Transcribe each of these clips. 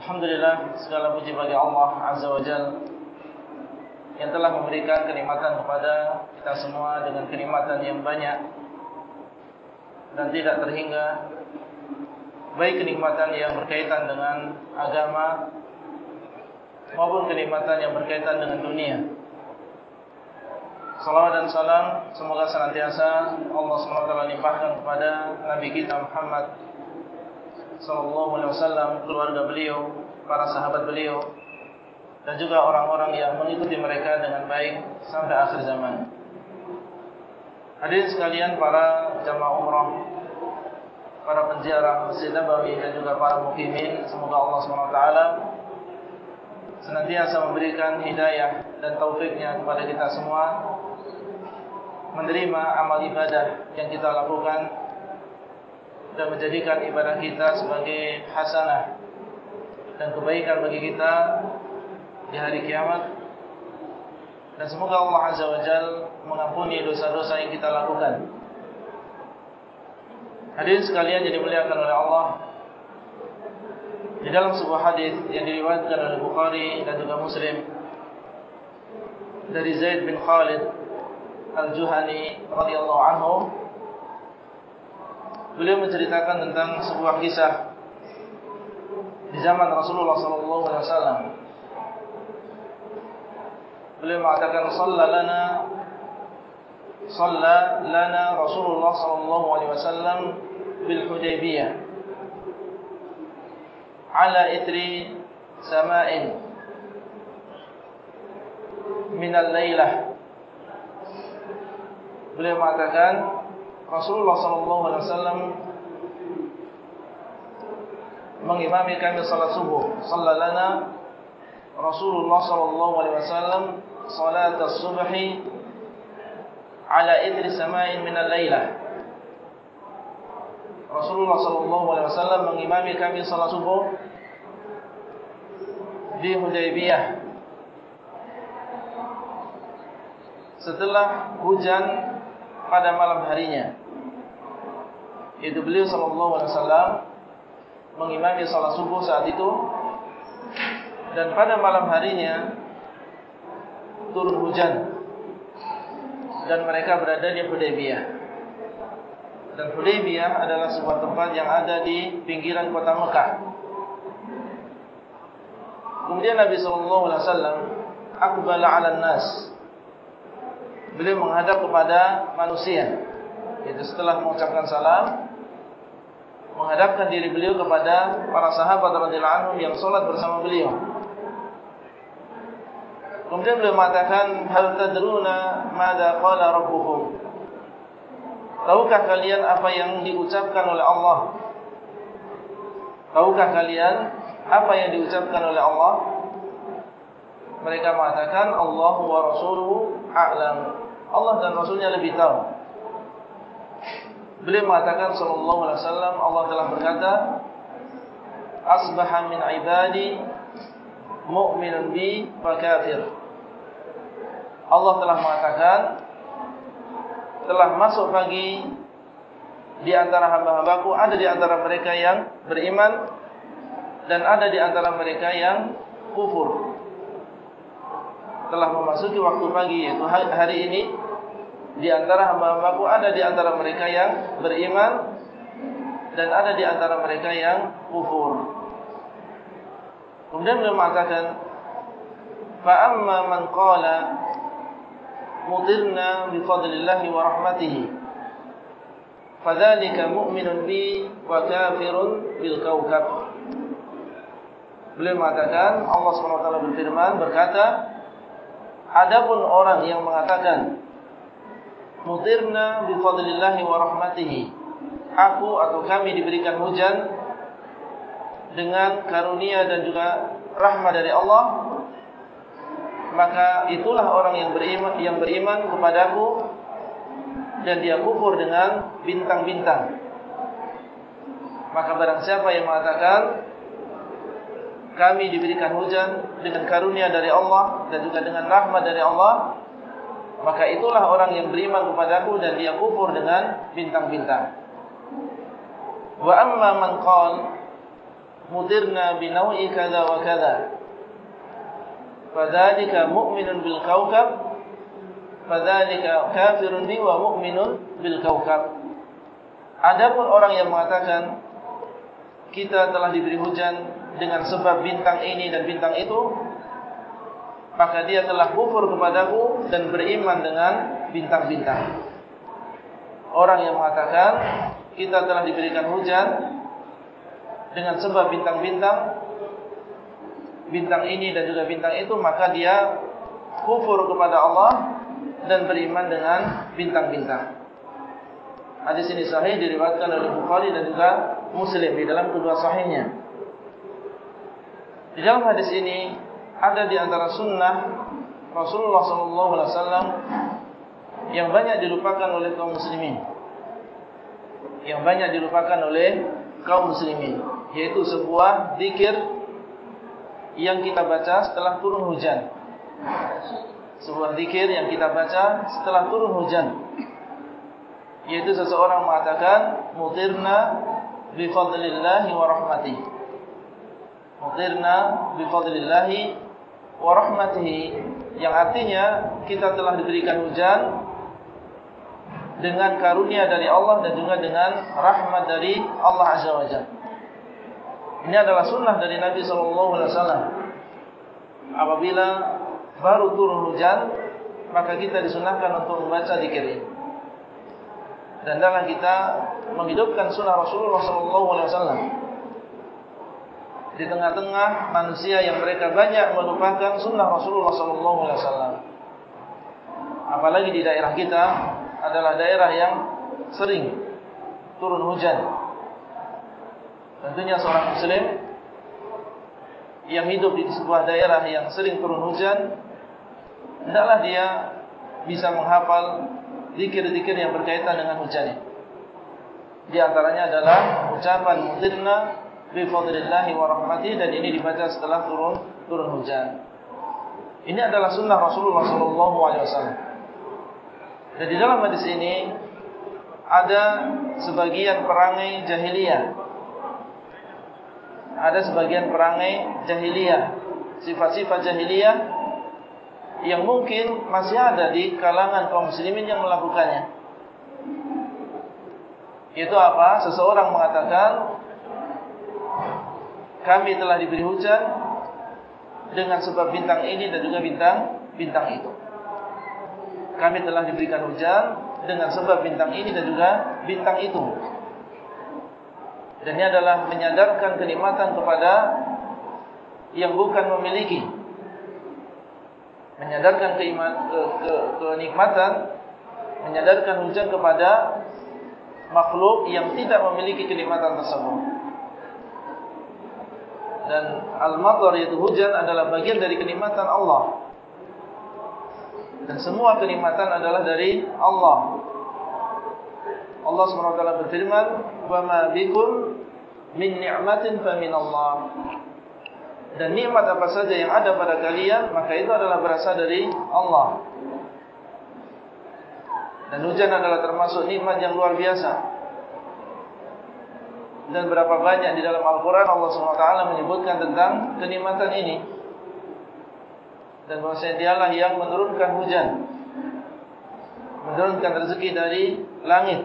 Alhamdulillah segala puji bagi Allah Azza wa Jal Yang telah memberikan kenikmatan kepada kita semua dengan kenikmatan yang banyak Dan tidak terhingga. Baik kenikmatan yang berkaitan dengan agama Maupun kenikmatan yang berkaitan dengan dunia. Salawat dan salam Semoga senantiasa Allah SWT limpahkan kepada Nabi kita Muhammad sallallahu alaihi wasallam, keluarga beliau, para sahabat beliau dan juga orang-orang yang mengikuti mereka dengan baik sampai akhir zaman. Hadirin sekalian para jamaah umrah, para penziarah Masjid Nabawi dan juga para mukimin, semoga Allah SWT senantiasa memberikan hidayah dan taufiknya kepada kita semua menerima amal ibadah yang kita lakukan dan menjadikan ibadah kita sebagai hasanah dan kebaikan bagi kita di hari kiamat. Dan semoga Allah Azza wa Jal mengampuni dosa-dosa yang kita lakukan. Hadirin sekalian yang dimuliakan oleh Allah di dalam sebuah hadis yang diriwayatkan oleh Bukhari dan juga Muslim dari Zaid bin Khalid Al-Juhani radhiyallahu anhu beliau menceritakan tentang sebuah kisah di zaman Rasulullah sallallahu alaihi wasallam. Beliau mengatakan shalla lana shalla lana Rasulullah sallallahu alaihi wasallam bil Hudaybiyah ala itri sama'in min al-lailah Beliau mengatakan Rasulullah sallallahu alaihi wasallam mengimami kami salat subuh. Sallalana Rasulullah sallallahu alaihi wasallam salat as-subhi ala idri sama'in min al-lailah. Rasulullah sallallahu alaihi wasallam mengimami kami salat subuh di Hudaybiyah. Setelah hujan pada malam harinya. Yaitu beliau sallallahu alaihi wasallam mengimami salat subuh saat itu dan pada malam harinya turun hujan dan mereka berada di Hudaybiyah. Dan Hudaybiyah adalah sebuah tempat yang ada di pinggiran kota Mekah. Kemudian Nabi sallallahu alaihi wasallam aqbala 'ala an-nas. Beliau menghadap kepada manusia. Itu setelah mengucapkan salam menghadapkan diri beliau kepada para sahabat radhiyallahu anhum yang salat bersama beliau. Kemudian beliau mengatakan, "Hal tadruna madza qala rabbukum?" Tahukah kalian apa yang diucapkan oleh Allah? Tahukah kalian apa yang diucapkan oleh Allah? Mereka mengatakan, "Allah wa rasuluhu a'lam." Allah dan Rasulnya lebih tahu. Beliau mengatakan sallallahu alaihi wasallam Allah telah berkata Asbaha min ibadi mu'minun bi wa kafir. Allah telah mengatakan telah masuk pagi di antara hamba-hambaku ada di antara mereka yang beriman dan ada di antara mereka yang kufur. Telah memasuki waktu pagi yaitu hari ini di antara hamba-hambaku ada di antara mereka yang beriman dan ada di antara mereka yang kufur. Kemudian beliau mengatakan, "Fa amma man qala mutirna bi fadlillahi wa rahmatihi, fadzalika mu'minun bi wa kafirun bil kawkab." Beliau mengatakan, Allah SWT berfirman berkata, adapun orang yang mengatakan mutirna bi fadlillahi wa rahmatihi. Aku atau kami diberikan hujan dengan karunia dan juga rahmat dari Allah maka itulah orang yang beriman yang beriman kepadaku dan dia kufur dengan bintang-bintang maka barang siapa yang mengatakan kami diberikan hujan dengan karunia dari Allah dan juga dengan rahmat dari Allah maka itulah orang yang beriman kepadaku dan dia kufur dengan bintang-bintang. Wa amma man qala mudirna binawi kada wa kada fadzalika mu'minun bil kawkab fadzalika kafirun bi wa mu'minun bil kawkab. Adapun orang yang mengatakan kita telah diberi hujan dengan sebab bintang ini dan bintang itu maka dia telah kufur kepadaku dan beriman dengan bintang-bintang orang yang mengatakan kita telah diberikan hujan dengan sebab bintang-bintang bintang ini dan juga bintang itu maka dia kufur kepada Allah dan beriman dengan bintang-bintang. Hadis ini sahih diriwayatkan oleh Bukhari dan juga Muslim di dalam kedua sahihnya. Di dalam hadis ini ada di antara sunnah Rasulullah SAW yang banyak dilupakan oleh kaum muslimin. Yang banyak dilupakan oleh kaum muslimin yaitu sebuah zikir yang kita baca setelah turun hujan. Sebuah zikir yang kita baca setelah turun hujan. Yaitu seseorang mengatakan mutirna bi fadlillahi wa rahmatih mutirna bi fadlillahi wa rahmatih yang artinya kita telah diberikan hujan dengan karunia dari Allah dan juga dengan rahmat dari Allah Azza wa Jalla. Ini adalah sunnah dari Nabi sallallahu alaihi wasallam. Apabila baru turun hujan, maka kita disunahkan untuk membaca zikir ini. Dan dalam kita menghidupkan sunnah Rasulullah sallallahu alaihi wasallam. Di tengah-tengah manusia yang mereka banyak melupakan sunnah Rasulullah sallallahu alaihi wasallam. Apalagi di daerah kita adalah daerah yang sering turun hujan. Tentunya seorang muslim yang hidup di sebuah daerah yang sering turun hujan, hendaklah dia bisa menghafal zikir-zikir yang berkaitan dengan hujan. Di antaranya adalah ucapan mutirna bi fadlillahi wa rahmatihi dan ini dibaca setelah turun turun hujan. Ini adalah sunnah Rasulullah sallallahu alaihi wasallam. Dan di dalam hadis ini ada sebagian perangai jahiliyah. Ada sebagian perangai jahiliyah, sifat-sifat jahiliyah yang mungkin masih ada di kalangan kaum muslimin yang melakukannya. Itu apa? Seseorang mengatakan kami telah diberi hujan dengan sebab bintang ini dan juga bintang bintang itu kami telah diberikan hujan dengan sebab bintang ini dan juga bintang itu. Dan ini adalah menyadarkan kenikmatan kepada yang bukan memiliki. Menyadarkan kenikmatan, menyadarkan hujan kepada makhluk yang tidak memiliki kenikmatan tersebut. Dan al-matar yaitu hujan adalah bagian dari kenikmatan Allah. Dan semua kenikmatan adalah dari Allah. Allah SWT berfirman, "Wa bikum min ni'matin fa min Allah." Dan nikmat apa saja yang ada pada kalian, maka itu adalah berasal dari Allah. Dan hujan adalah termasuk nikmat yang luar biasa. Dan berapa banyak di dalam Al-Quran Allah SWT menyebutkan tentang kenikmatan ini. Dan bahwasanya dialah yang menurunkan hujan. Menurunkan rezeki dari langit.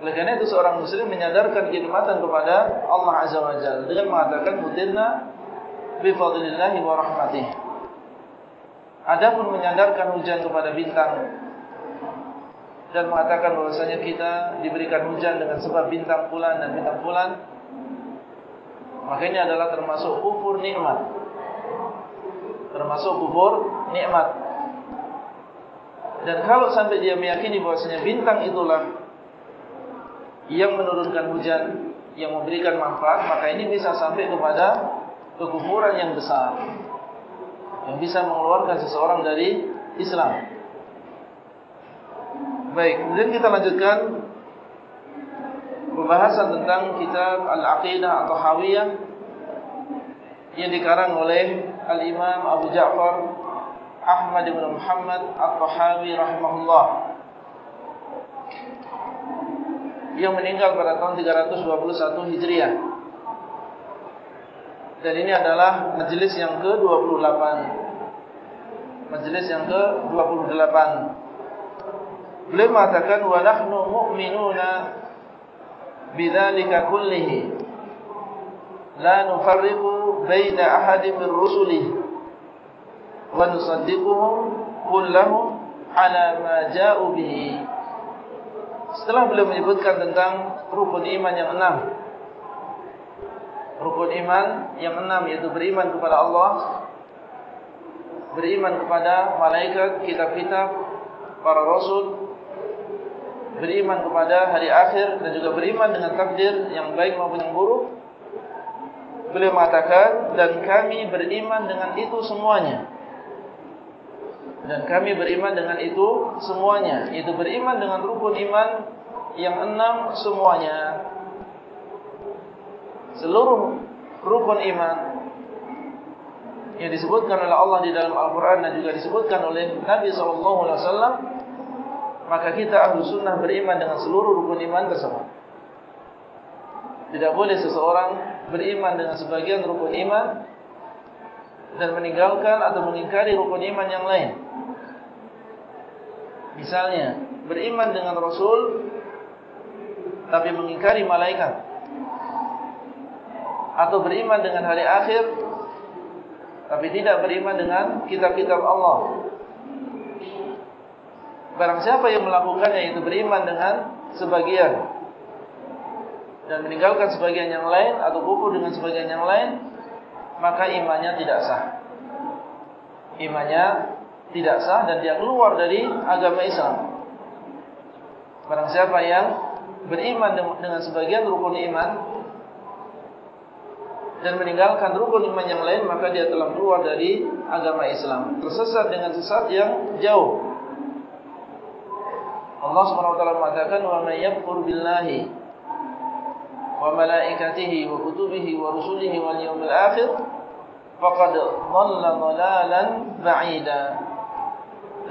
Oleh karena itu seorang muslim menyadarkan kenikmatan kepada Allah Azza wa Jalla dengan mengatakan mutirna bi fadlillahi wa rahmatih adapun menyadarkan hujan kepada bintang dan mengatakan bahwasanya kita diberikan hujan dengan sebab bintang bulan dan bintang bulan Maka ini adalah termasuk kufur nikmat. Termasuk kufur nikmat. Dan kalau sampai dia meyakini bahwasanya bintang itulah yang menurunkan hujan, yang memberikan manfaat, maka ini bisa sampai kepada kekufuran yang besar. Yang bisa mengeluarkan seseorang dari Islam. Baik, kemudian kita lanjutkan pembahasan tentang kitab Al-Aqidah atau Hawiyah yang dikarang oleh Al-Imam Abu Ja'far Ahmad bin Muhammad At-Tahawi rahimahullah yang meninggal pada tahun 321 Hijriah. Dan ini adalah majelis yang ke-28. Majelis yang ke-28. Beliau mengatakan wa nahnu mu'minuna bidzalika kullihi. La nufarriqu baina ahadin min rusulihi wa nusaddiquhum kullahum ala ma ja'u bihi. Setelah beliau menyebutkan tentang rukun iman yang enam. Rukun iman yang enam yaitu beriman kepada Allah Beriman kepada malaikat, kitab-kitab, para rasul Beriman kepada hari akhir dan juga beriman dengan takdir yang baik maupun yang buruk Beliau mengatakan dan kami beriman dengan itu semuanya. Dan kami beriman dengan itu semuanya. Itu beriman dengan rukun iman Yang enam semuanya. Seluruh rukun iman Yang disebutkan oleh Allah di dalam Al-Quran Dan juga disebutkan oleh Nabi SAW Maka kita ahlu sunnah beriman dengan seluruh rukun iman tersebut. Tidak boleh seseorang beriman dengan sebagian rukun iman Dan meninggalkan atau mengingkari rukun iman yang lain. Misalnya beriman dengan Rasul tapi mengingkari malaikat. Atau beriman dengan hari akhir tapi tidak beriman dengan kitab-kitab Allah. Barang siapa yang melakukannya itu beriman dengan sebagian dan meninggalkan sebagian yang lain atau kufur dengan sebagian yang lain maka imannya tidak sah. Imannya tidak sah dan dia keluar dari agama Islam. Barang siapa yang beriman dengan sebagian rukun iman dan meninggalkan rukun iman yang lain maka dia telah keluar dari agama Islam. Tersesat dengan sesat yang jauh. Allah SWT mengatakan wa may yakfur billahi wa malaikatihi wa kutubihi wa rusulihi wal yawmil akhir faqad dhalla dhalalan ba'ida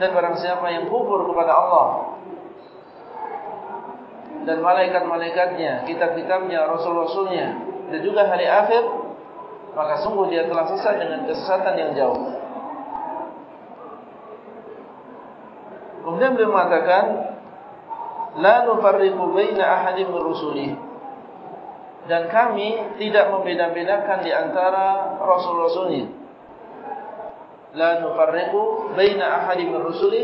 dan barang siapa yang kufur kepada Allah dan malaikat-malaikatnya, kitab-kitabnya, rasul-rasulnya dan juga hari akhir maka sungguh dia telah sesat dengan kesesatan yang jauh. Kemudian beliau mengatakan la nufarriqu baina ahadin min rusulih dan kami tidak membeda-bedakan di antara rasul-rasulnya. La nufarriqu baina ahadin min rusuli.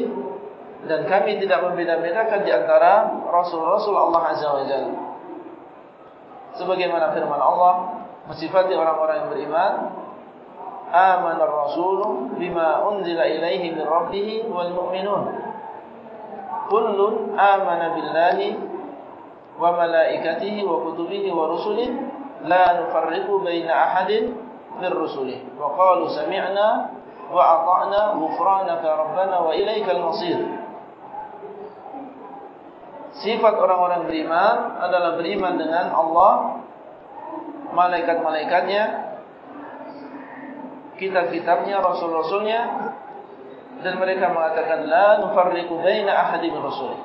Dan kami tidak membeda-bedakan di antara rasul-rasul Allah azza wajalla sebagaimana firman Allah mensifati orang-orang yang beriman amana ar-rasul bima unzila ilaihi min rabbih wal mu'minun kullun amana billahi wa malaikatihi wa kutubihi wa rusulihi la nufarriqu baina ahadin min rusulihi wa qalu sami'na wa ata'na ghufranaka rabbana wa ilaikal masir. Sifat orang-orang beriman adalah beriman dengan Allah malaikat-malaikatnya kitab-kitabnya rasul-rasulnya dan mereka mengatakan la nufarriqu baina ahadin rasul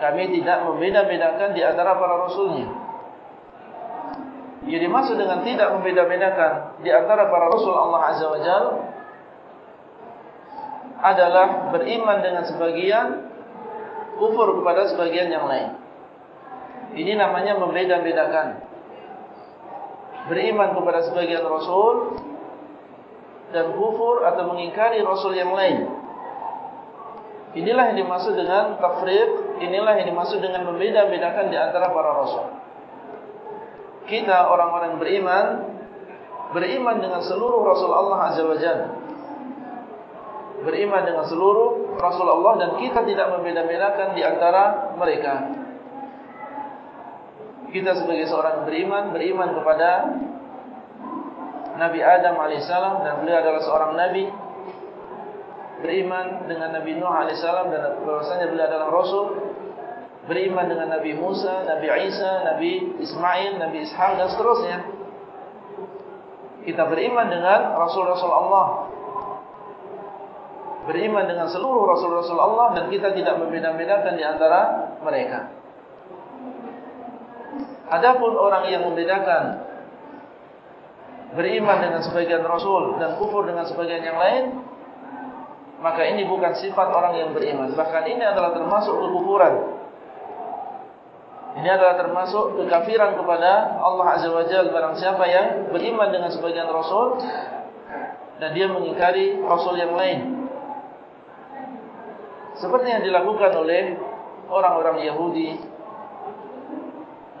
kami tidak membeda-bedakan di antara para rasulnya Yang dimaksud dengan tidak membeda-bedakan di antara para Rasul Allah Azza wa Jal adalah beriman dengan sebagian, kufur kepada sebagian yang lain. Ini namanya membeda-bedakan. Beriman kepada sebagian Rasul dan kufur atau mengingkari Rasul yang lain. Inilah yang dimaksud dengan tafriq, inilah yang dimaksud dengan membeda-bedakan di antara para Rasul. Kita orang-orang beriman beriman dengan seluruh Rasul Allah Azza wa Jalla. Beriman dengan seluruh Rasul Allah dan kita tidak membeda-bedakan di antara mereka. Kita sebagai seorang beriman beriman kepada Nabi Adam alaihissalam dan beliau adalah seorang nabi beriman dengan Nabi Nuh alaihissalam dan bahwasanya beliau adalah rasul beriman dengan Nabi Musa, Nabi Isa, Nabi Ismail, Nabi Ishaq dan seterusnya. Kita beriman dengan rasul-rasul Allah. Beriman dengan seluruh rasul-rasul Allah dan kita tidak membeda-bedakan di antara mereka. Adapun orang yang membedakan beriman dengan sebagian rasul dan kufur dengan sebagian yang lain, maka ini bukan sifat orang yang beriman. Bahkan ini adalah termasuk kekufuran. Ini adalah termasuk kekafiran kepada Allah Azza wa Jalla barang siapa yang beriman dengan sebagian rasul dan dia mengingkari rasul yang lain. Seperti yang dilakukan oleh orang-orang Yahudi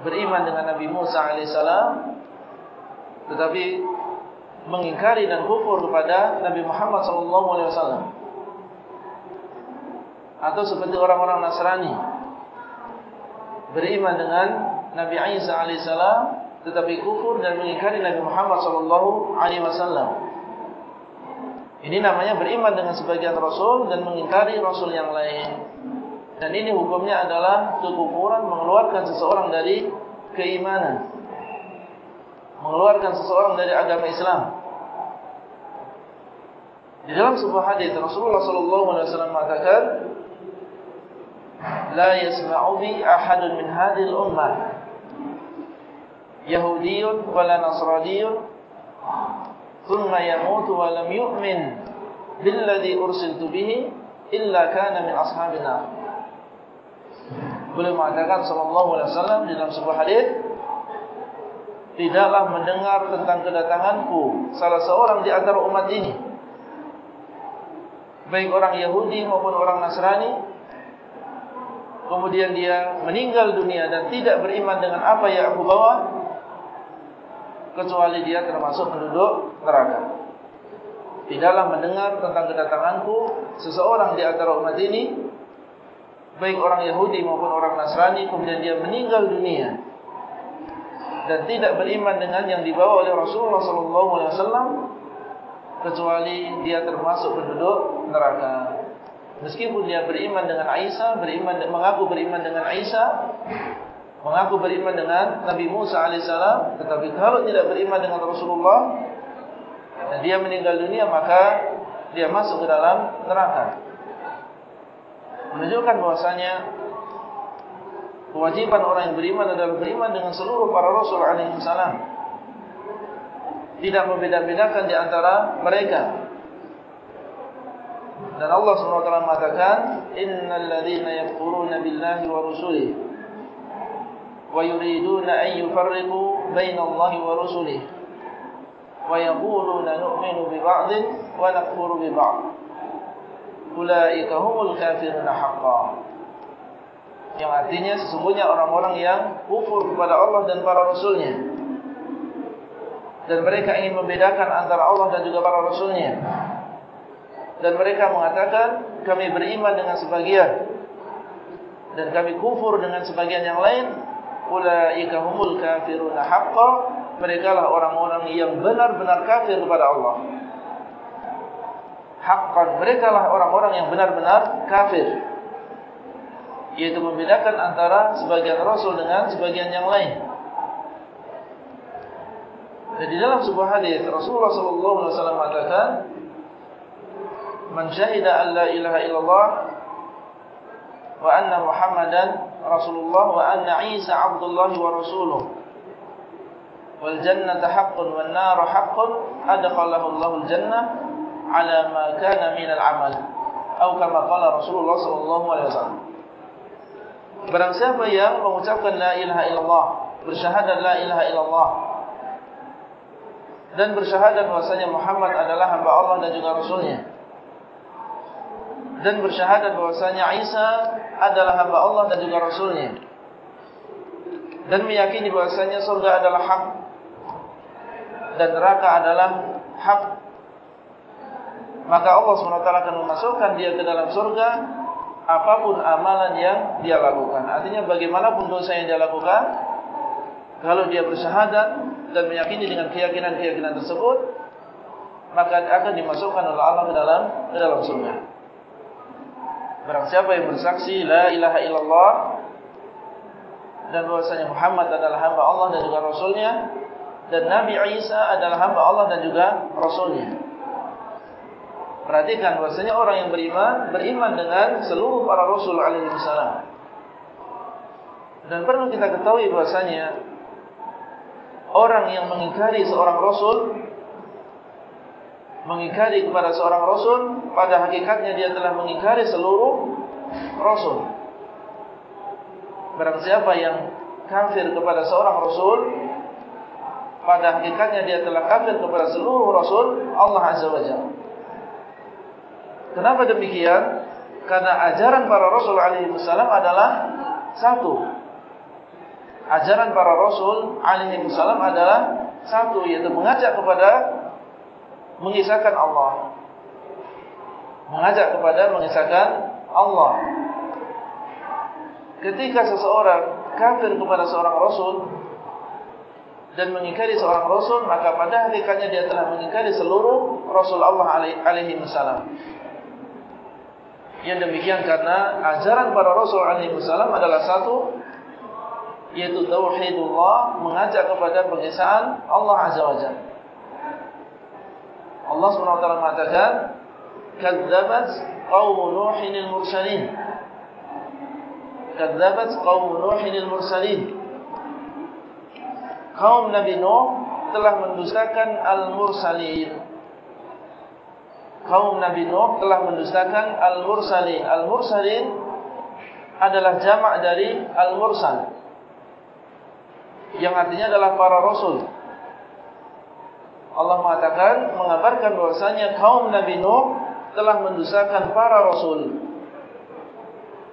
beriman dengan Nabi Musa alaihissalam tetapi mengingkari dan kufur kepada Nabi Muhammad wasallam. Atau seperti orang-orang Nasrani. Beriman dengan Nabi Isa alaihissalam tetapi kufur dan mengingkari Nabi Muhammad wasallam. Ini namanya beriman dengan sebagian rasul dan mengingkari rasul yang lain. Dan ini hukumnya adalah kekufuran mengeluarkan seseorang dari keimanan. Mengeluarkan seseorang dari agama Islam. Di dalam sebuah hadis Rasulullah sallallahu alaihi wasallam mengatakan, "La yasma'u bi ahadun min hadhihi al-ummah Yahudiyyun wa la Nasraniyyun thumma yamutu wa lam yu'min billadhi ursiltu bihi illa kana min ashabin nar." Beliau mengatakan sallallahu alaihi wasallam di dalam sebuah hadis tidaklah mendengar tentang kedatanganku salah seorang di antara umat ini. Baik orang Yahudi maupun orang Nasrani. Kemudian dia meninggal dunia dan tidak beriman dengan apa yang aku bawa kecuali dia termasuk penduduk neraka. Tidaklah mendengar tentang kedatanganku seseorang di antara umat ini baik orang Yahudi maupun orang Nasrani kemudian dia meninggal dunia dan tidak beriman dengan yang dibawa oleh Rasulullah wasallam kecuali dia termasuk penduduk neraka. Meskipun dia beriman dengan Isa beriman mengaku beriman dengan Isa mengaku beriman dengan Nabi Musa alaihissalam tetapi kalau tidak beriman dengan Rasulullah dan dia meninggal dunia maka dia masuk ke dalam neraka. Menunjukkan bahwasanya kewajiban orang yang beriman adalah beriman dengan seluruh para rasul alaihi salam. Tidak membeda-bedakan di antara mereka. Dan Allah SWT mengatakan, Innal ladhina yakfuruna billahi wa rusulih wa yuriduna an yufarriqu baina Allahi wa rusulih wa yaquluna nu'minu bi ba'din wa nakfuru bi ba'd ulaika humul kafirun haqqan yang artinya sesungguhnya orang-orang yang kufur kepada Allah dan para rasulnya. Dan mereka ingin membedakan antara Allah dan juga para rasulnya. Dan mereka mengatakan kami beriman dengan sebagian. Dan kami kufur dengan sebagian yang lain. Ulaika humul kafirun haqqan mereka lah orang-orang yang benar-benar kafir kepada Allah. Haqqan mereka lah orang-orang yang benar-benar kafir yaitu membedakan antara sebagian rasul dengan sebagian yang lain. Dan di dalam sebuah hadis Rasulullah sallallahu alaihi wasallam mengatakan man syahida an la ilaha illallah wa anna muhammadan rasulullah wa anna isa abdullah wa rasuluh wal jannata haqqun wan nar haqqun adkhalahu allahul jannah ala ma kana min al-amal. Atau kama qala Rasulullah sallallahu alaihi wasallam Barang siapa yang mengucapkan la ilaha illallah bersyahadat la ilaha illallah dan bersyahadat bahwasanya Muhammad adalah hamba Allah dan juga rasulnya dan bersyahadat bahwasanya Isa adalah hamba Allah dan juga rasulnya dan meyakini bahwasanya surga adalah hak dan neraka adalah hak maka Allah SWT akan memasukkan dia ke dalam surga apapun amalan yang dia lakukan. Artinya bagaimanapun dosa yang dia lakukan, kalau dia bersyahadat dan meyakini dengan keyakinan-keyakinan tersebut maka akan dimasukkan oleh Allah ke dalam ke dalam surga barang siapa yang bersaksi la ilaha illallah dan bahwasanya Muhammad adalah hamba Allah dan juga rasulnya dan Nabi Isa adalah hamba Allah dan juga rasulnya perhatikan bahwasanya orang yang beriman beriman dengan seluruh para rasul alaihi wasallam dan perlu kita ketahui bahwasanya orang yang mengingkari seorang rasul mengingkari kepada seorang rasul pada hakikatnya dia telah mengingkari seluruh rasul. Barang siapa yang kafir kepada seorang rasul pada hakikatnya dia telah kafir kepada seluruh rasul Allah azza wajalla kenapa demikian karena ajaran para rasul alaihi wasallam adalah satu ajaran para rasul alaihi wasallam adalah satu yaitu mengajak kepada mengisahkan Allah. Mengajak kepada mengisahkan Allah. Ketika seseorang kafir kepada seorang Rasul dan mengingkari seorang Rasul, maka pada hakikatnya dia telah mengingkari seluruh Rasul Allah alaihi wasallam. Yang demikian karena ajaran para Rasul alaihi wasallam adalah satu yaitu tauhidullah mengajak kepada pengisahan Allah azza wajalla. Allah SWT mengatakan Kadzabat qawm Nuhin al-mursalin. Kadzabat qawm Nuhin al-mursalin. Kaum Nabi Nuh telah mendustakan al-mursalin Kaum Nabi Nuh telah mendustakan al-mursalin Al-mursalin adalah jamak dari al-mursal Yang artinya adalah para rasul Allah mengatakan mengabarkan bahwasanya kaum Nabi Nuh telah mendustakan para rasul.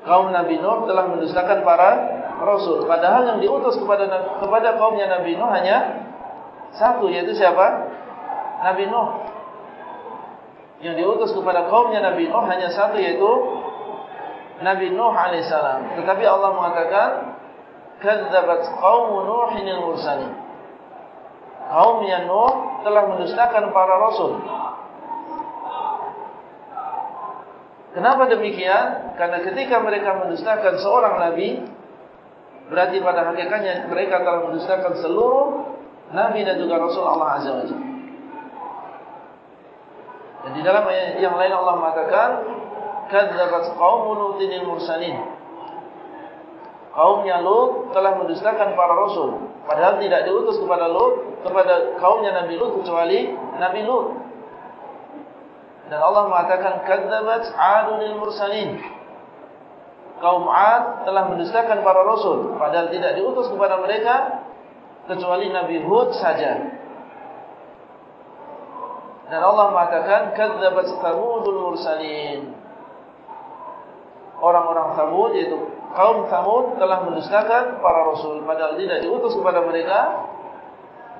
Kaum Nabi Nuh telah mendustakan para rasul. Padahal yang diutus kepada kepada kaumnya Nabi Nuh hanya satu yaitu siapa? Nabi Nuh. Yang diutus kepada kaumnya Nabi Nuh hanya satu yaitu Nabi Nuh alaihissalam. Tetapi Allah mengatakan kadzabat qaum Nuhin al-mursalin kaumnya Nuh telah mendustakan para rasul. Kenapa demikian? Karena ketika mereka mendustakan seorang nabi, berarti pada hakikatnya mereka telah mendustakan seluruh nabi dan juga rasul Allah Azza wa Jalla. Dan di dalam yang lain Allah mengatakan, "Kadzabat qaumul lutin mursalin." kaumnya Lut telah mendustakan para rasul. Padahal tidak diutus kepada Lut kepada kaumnya Nabi Lut kecuali Nabi Lut. Dan Allah mengatakan kadzabat 'adul mursalin. Kaum 'ad telah mendustakan para rasul. Padahal tidak diutus kepada mereka kecuali Nabi Hud saja dan Allah mengatakan kadzabat thamudul mursalin. Orang-orang Thamud yaitu kaum Thamud telah mendustakan para rasul. Padahal tidak diutus kepada mereka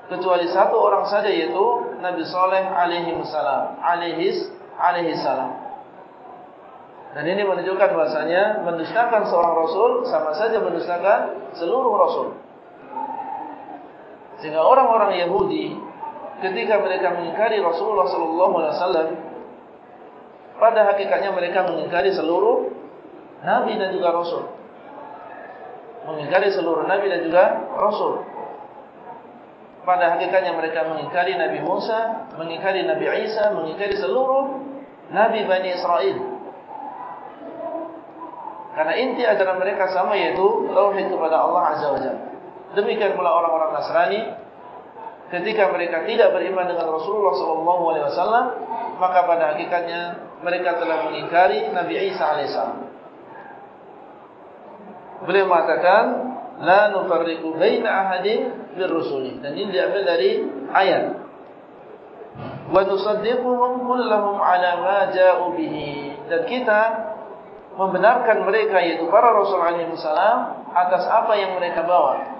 kecuali satu orang saja yaitu Nabi Saleh alaihi wasallam alaihis alaihi salam. Dan ini menunjukkan bahasanya mendustakan seorang rasul sama saja mendustakan seluruh rasul. Sehingga orang-orang Yahudi ketika mereka mengingkari Rasulullah sallallahu alaihi wasallam pada hakikatnya mereka mengingkari seluruh nabi dan juga rasul mengingkari seluruh nabi dan juga rasul. Pada hakikatnya mereka mengingkari Nabi Musa, mengingkari Nabi Isa, mengingkari seluruh nabi Bani Israel. Karena inti ajaran mereka sama yaitu tauhid kepada Allah Azza wa Jalla. Demikian pula orang-orang Nasrani ketika mereka tidak beriman dengan Rasulullah sallallahu alaihi wasallam, maka pada hakikatnya mereka telah mengingkari Nabi Isa alaihissalam. Beliau mengatakan la nufarriqu baina ahadin bir rusuli. Dan ini diambil dari ayat. Wa nusaddiquhum kullahum ala ma ja'u bihi. Dan kita membenarkan mereka yaitu para rasul alaihi wasallam atas apa yang mereka bawa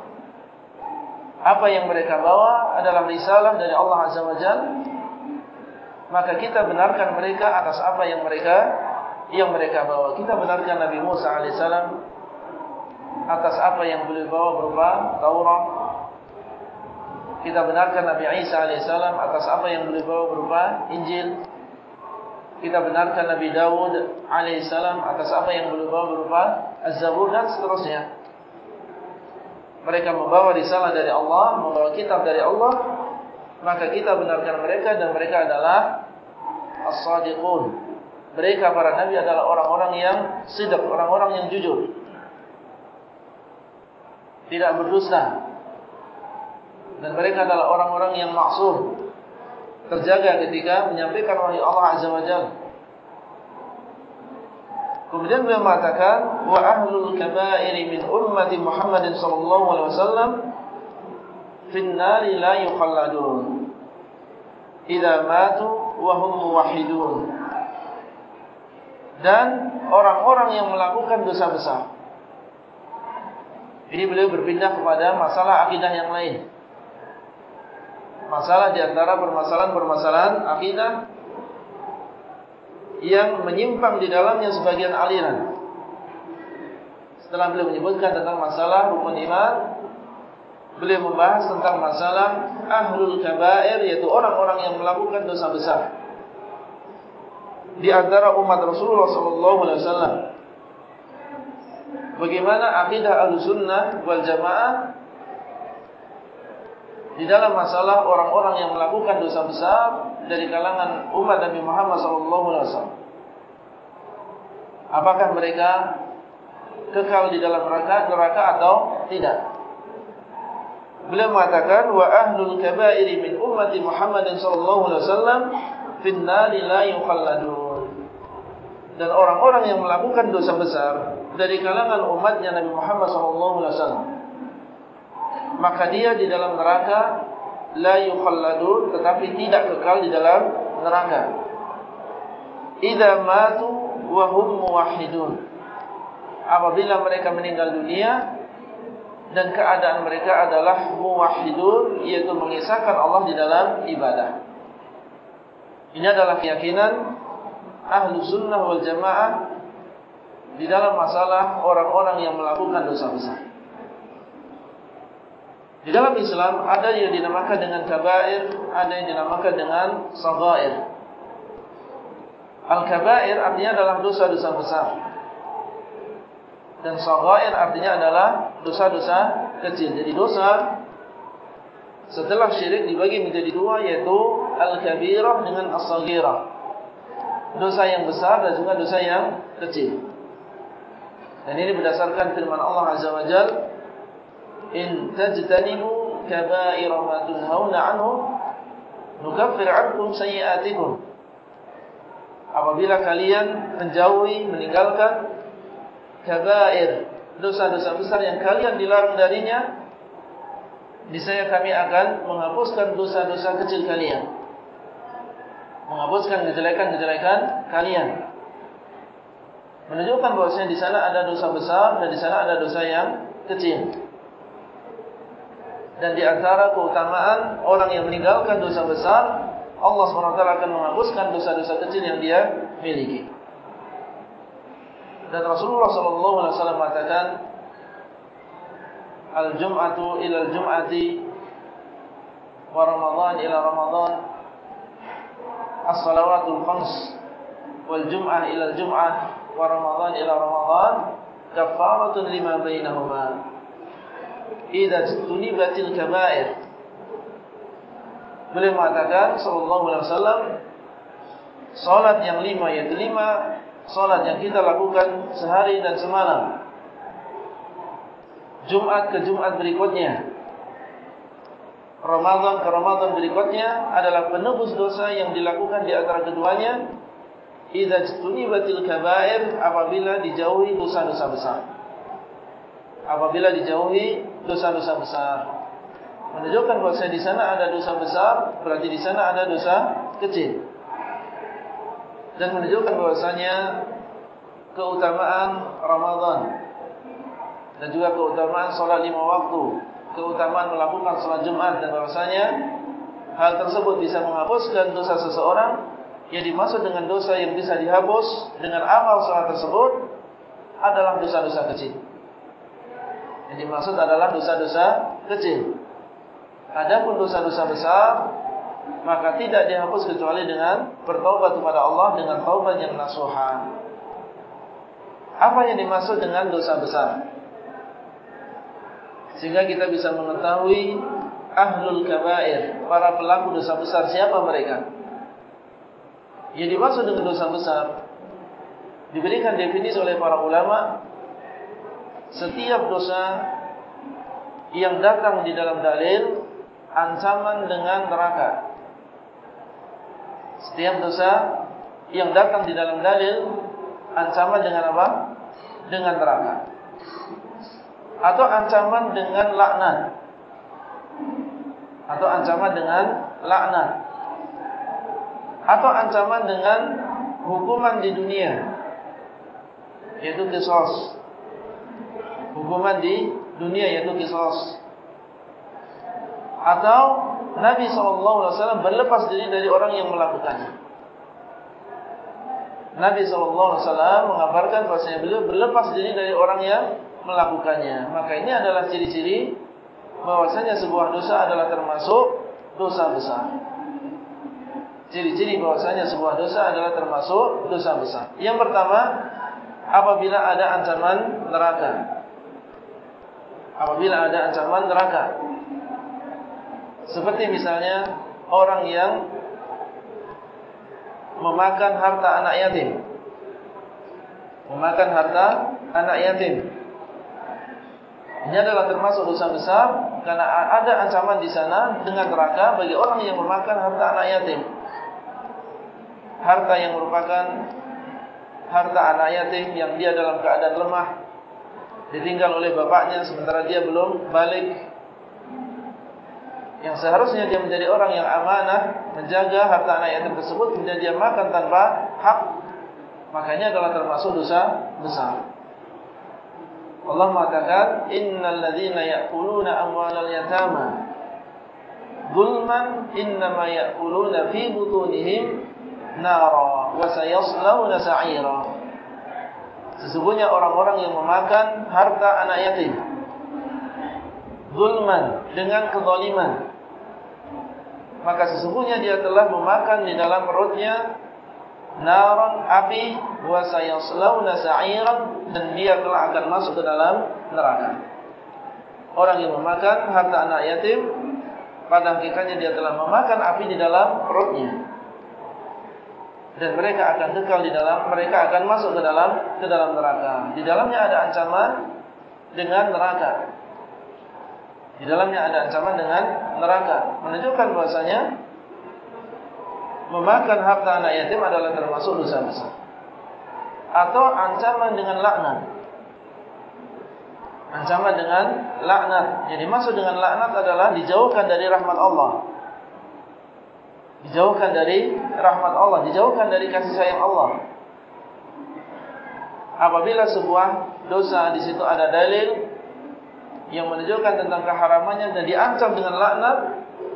apa yang mereka bawa adalah risalah dari Allah azza wajalla maka kita benarkan mereka atas apa yang mereka yang mereka bawa kita benarkan Nabi Musa alaihi salam atas apa yang beliau bawa berupa Taurat Kita benarkan Nabi Isa AS atas apa yang beliau bawa berupa Injil. Kita benarkan Nabi Dawud AS atas apa yang beliau bawa berupa Az-Zabur dan seterusnya. Mereka membawa risalah dari Allah, membawa kitab dari Allah. Maka kita benarkan mereka dan mereka adalah As-Sadiqun. Mereka para Nabi adalah orang-orang yang sidq, orang-orang yang jujur. Tidak berdusta dan mereka adalah orang-orang yang maksum terjaga ketika menyampaikan wahyu Allah Azza wa Jalla. Kemudian beliau mengatakan wa ahlul kaba'ir min ummati Muhammadin sallallahu alaihi wasallam fin nari la yukhalladun idza matu wa hum muwahhidun. Dan orang-orang yang melakukan dosa besar. Ini beliau berpindah kepada masalah akidah yang lain masalah di antara permasalahan-permasalahan akidah yang menyimpang di dalamnya sebagian aliran. Setelah beliau menyebutkan tentang masalah rukun iman, beliau membahas tentang masalah ahlul kabair yaitu orang-orang yang melakukan dosa besar. Di antara umat Rasulullah sallallahu alaihi wasallam. Bagaimana akidah Ahlussunnah wal Jamaah di dalam masalah orang-orang yang melakukan dosa besar dari kalangan umat Nabi Muhammad SAW. Apakah mereka kekal di dalam neraka, neraka atau tidak? Beliau mengatakan wa ahlul kaba'iri min ummati Muhammadin sallallahu alaihi wasallam fin nari la yukhalladun. Dan orang-orang yang melakukan dosa besar dari kalangan umatnya Nabi Muhammad sallallahu alaihi wasallam maka dia di dalam neraka la yukhalladun tetapi tidak kekal di dalam neraka. Idza matu wa hum muwahhidun. Apabila mereka meninggal dunia dan keadaan mereka adalah muwahhidun yaitu mengisahkan Allah di dalam ibadah. Ini adalah keyakinan ahlu sunnah wal jamaah di dalam masalah orang-orang yang melakukan dosa besar di dalam Islam ada yang dinamakan dengan kabair, ada yang dinamakan dengan saghair. Al-kabair artinya adalah dosa-dosa besar. Dan saghair artinya adalah dosa-dosa kecil. Jadi dosa setelah syirik dibagi menjadi dua yaitu al-kabirah dengan as-saghirah. Dosa yang besar dan juga dosa yang kecil. Dan ini berdasarkan firman Allah Azza wa Jalla in tajtanibu kaba'ira ma tunhauna anhu nukaffir 'ankum sayi'atikum apabila kalian menjauhi meninggalkan kaba'ir dosa-dosa besar yang kalian dilarang darinya niscaya kami akan menghapuskan dosa-dosa kecil kalian. Menghapuskan kejelekan-kejelekan kalian. Menunjukkan bahwasanya di sana ada dosa besar dan di sana ada dosa yang kecil dan di antara keutamaan orang yang meninggalkan dosa besar, Allah SWT akan menghapuskan dosa-dosa kecil yang dia miliki. Dan Rasulullah SAW mengatakan, Al-Jum'atu ila al-Jum'ati wa Ramadan ila Ramadan As-salawatul khams wal Jum'ah ila al-Jum'ah wa Ramadan ila Ramadan kafaratun lima bainahuma idza tunibatil kaba'ir. Beliau mengatakan sallallahu alaihi wasallam salat yang lima yaitu lima salat yang kita lakukan sehari dan semalam. Jumat ke Jumat berikutnya. Ramadan ke Ramadan berikutnya adalah penebus dosa yang dilakukan di antara keduanya. Idza tunibatil kaba'ir apabila dijauhi dosa-dosa besar. Apabila dijauhi dosa-dosa besar. Menunjukkan bahawa di sana ada dosa besar, berarti di sana ada dosa kecil. Dan menunjukkan bahwasanya keutamaan Ramadan dan juga keutamaan solat lima waktu, keutamaan melakukan solat Jumat dan bahwasanya hal tersebut bisa menghapuskan dosa seseorang yang dimaksud dengan dosa yang bisa dihapus dengan amal solat tersebut adalah dosa-dosa kecil. Yang dimaksud adalah dosa-dosa kecil. Adapun dosa-dosa besar maka tidak dihapus kecuali dengan bertaubat kepada Allah dengan taubat yang nasuha. Apa yang dimaksud dengan dosa besar? Sehingga kita bisa mengetahui ahlul kabair, para pelaku dosa besar siapa mereka? Yang dimaksud dengan dosa besar diberikan definisi oleh para ulama setiap dosa yang datang di dalam dalil ancaman dengan neraka. Setiap dosa yang datang di dalam dalil ancaman dengan apa? Dengan neraka. Atau ancaman dengan laknat. Atau ancaman dengan laknat. Atau ancaman dengan hukuman di dunia. Yaitu kisos. Hukuman di dunia yaitu kisos atau Nabi SAW berlepas diri dari orang yang melakukannya. Nabi SAW mengabarkan bahasanya beliau berlepas diri dari orang yang melakukannya. Maka ini adalah ciri-ciri bahwasanya sebuah dosa adalah termasuk dosa besar. Ciri-ciri bahwasanya sebuah dosa adalah termasuk dosa besar. Yang pertama, apabila ada ancaman neraka. Apabila ada ancaman neraka. Seperti misalnya orang yang memakan harta anak yatim. Memakan harta anak yatim. Ini adalah termasuk dosa besar karena ada ancaman di sana dengan neraka bagi orang yang memakan harta anak yatim. Harta yang merupakan harta anak yatim yang dia dalam keadaan lemah ditinggal oleh bapaknya sementara dia belum balik. Yang seharusnya dia menjadi orang yang amanah menjaga harta anak yatim tersebut kemudian dia makan tanpa hak. Makanya adalah termasuk dosa besar. Allah mengatakan innal ladzina ya'kuluna amwalal yatama zulman innama ya'kuluna fi butunihim nara wa sayaslawna sa'ira sesungguhnya orang-orang yang memakan harta anak yatim zulman dengan kezaliman maka sesungguhnya dia telah memakan di dalam perutnya naran api wa sayaslawna sa'iran dan dia telah akan masuk ke dalam neraka. Orang yang memakan harta anak yatim pada hakikatnya dia telah memakan api di dalam perutnya. Dan mereka akan kekal di dalam mereka akan masuk ke dalam ke dalam neraka. Di dalamnya ada ancaman dengan neraka. Di dalamnya ada ancaman dengan neraka. Menunjukkan bahasanya memakan harta anak yatim adalah termasuk dosa besar. Atau ancaman dengan laknat. Ancaman dengan laknat. Jadi maksud dengan laknat adalah dijauhkan dari rahmat Allah. Dijauhkan dari rahmat Allah, dijauhkan dari kasih sayang Allah. Apabila sebuah dosa di situ ada dalil yang menunjukkan tentang keharamannya dan diancam dengan laknat,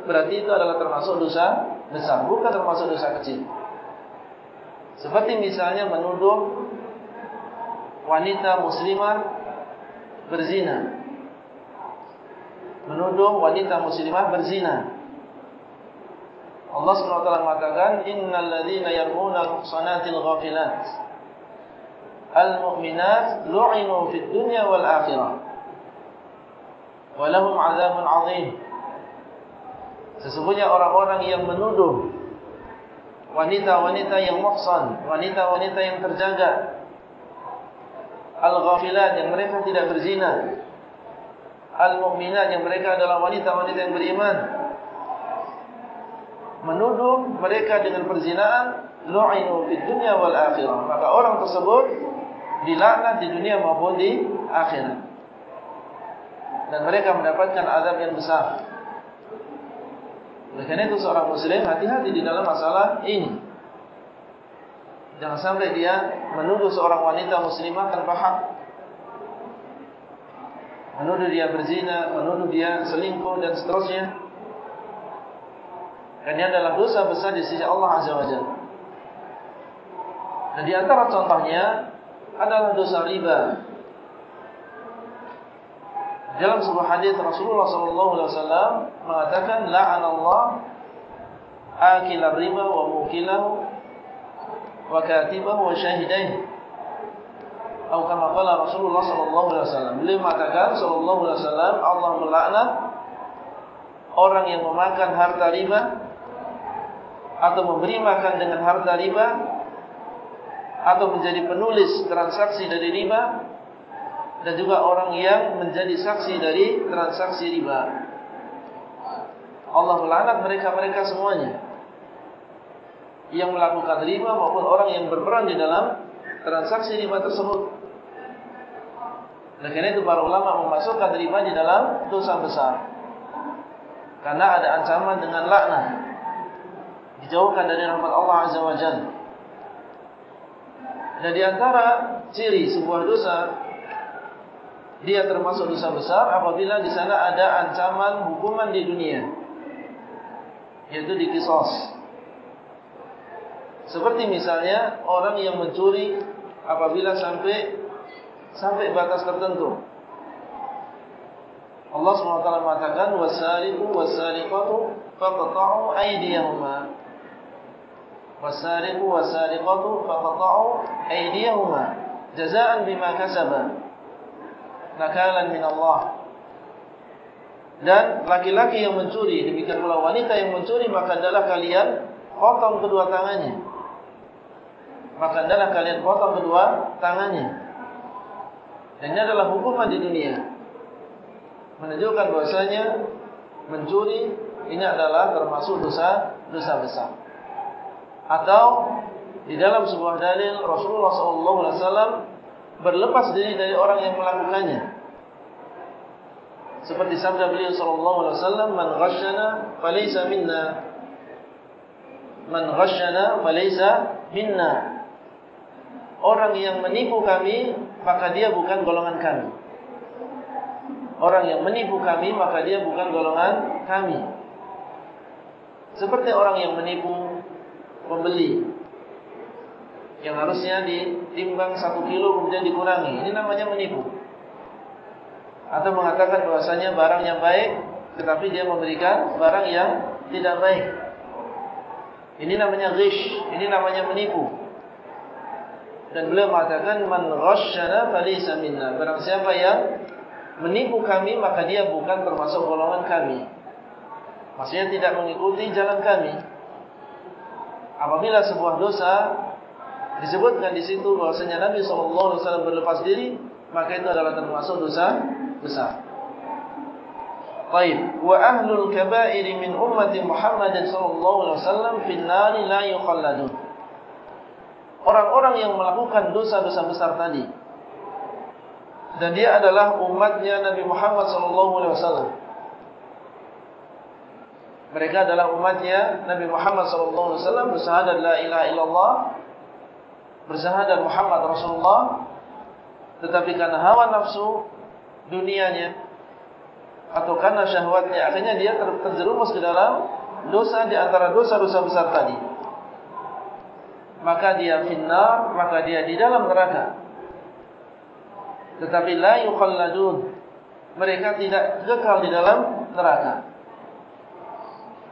berarti itu adalah termasuk dosa besar, bukan termasuk dosa kecil. Seperti misalnya menuduh wanita muslimah berzina. Menuduh wanita muslimah berzina. Allah SWT mengatakan, Innal ladhina yarmuna al-muqsanatil ghafilat. Al-mu'minat lu'inu fid dunya wal akhirah. Walahum azabun azim Sesungguhnya orang-orang yang menuduh Wanita-wanita yang muhsan Wanita-wanita yang terjaga Al-ghafilat yang mereka tidak berzina Al-mu'minat yang mereka adalah wanita-wanita yang beriman Menuduh mereka dengan perzinaan Lu'inu fi dunia wal akhirah Maka orang tersebut Dilaknat di dunia maupun di akhirat dan mereka mendapatkan azab yang besar. Oleh karena itu seorang muslim hati-hati di dalam masalah ini. Jangan sampai dia menuduh seorang wanita muslimah tanpa hak. Menuduh dia berzina, menuduh dia selingkuh dan seterusnya. Dan ini adalah dosa besar di sisi Allah Azza wa Jalla. Dan di antara contohnya adalah dosa riba. dalam sebuah hadis Rasulullah sallallahu alaihi wasallam mengatakan la'anallah akil riba wa mukilahu wa katibahu wa shahidaihi atau kama qala Rasulullah sallallahu alaihi wasallam beliau mengatakan sallallahu alaihi wasallam Allah melaknat orang yang memakan harta riba atau memberi makan dengan harta riba atau menjadi penulis transaksi dari riba dan juga orang yang menjadi saksi dari transaksi riba. Allah melaknat mereka-mereka semuanya yang melakukan riba maupun orang yang berperan di dalam transaksi riba tersebut. Oleh karena itu para ulama memasukkan riba di dalam dosa besar. Karena ada ancaman dengan laknat. Dijauhkan dari rahmat Allah Azza wa Jalla. Dan di antara ciri sebuah dosa dia termasuk dosa besar apabila di sana ada ancaman hukuman di dunia yaitu di kisos. Seperti misalnya orang yang mencuri apabila sampai sampai batas tertentu. Allah SWT mengatakan wasariqu wasariqatu faqta'u aydiyahuma wasariqu wasariqatu faqta'u aydiyahuma jazaan bima kasaba nakalan min Allah. Dan laki-laki yang mencuri, demikian pula wanita yang mencuri, maka adalah kalian potong kedua tangannya. Maka adalah kalian potong kedua tangannya. Dan ini adalah hukuman di dunia. Menunjukkan bahasanya mencuri ini adalah termasuk dosa dosa besar. Atau di dalam sebuah dalil Rasulullah SAW berlepas diri dari orang yang melakukannya. Seperti sabda beliau sallallahu alaihi wasallam, "Man ghashana falaysa minna." Man ghashana falaysa minna. Orang yang menipu kami, maka dia bukan golongan kami. Orang yang menipu kami, maka dia bukan golongan kami. Seperti orang yang menipu pembeli yang harusnya ditimbang satu kilo kemudian dikurangi. Ini namanya menipu. Atau mengatakan bahasanya barang yang baik, tetapi dia memberikan barang yang tidak baik. Ini namanya ghish, ini namanya menipu. Dan beliau mengatakan man ghasyana falaysa minna. Barang siapa yang menipu kami, maka dia bukan termasuk golongan kami. Maksudnya tidak mengikuti jalan kami. Apabila sebuah dosa disebutkan di situ bahwasanya Nabi SAW berlepas diri, maka itu adalah termasuk dosa besar. Baik, wa ahlul kaba'ir min ummati Muhammad sallallahu alaihi wasallam fil nar la yukhalladun. Orang-orang yang melakukan dosa-dosa besar tadi dan dia adalah umatnya Nabi Muhammad sallallahu alaihi wasallam. Mereka adalah umatnya Nabi Muhammad wasallam bersyahadat la ilaha illallah bersyahadat Muhammad Rasulullah. Tetapi karena hawa nafsu dunianya atau karena syahwatnya akhirnya dia terjerumus ke dalam dosa di antara dosa-dosa besar tadi. Maka dia finnar maka dia di dalam neraka. Tetapi la yukhalladun mereka tidak kekal di dalam neraka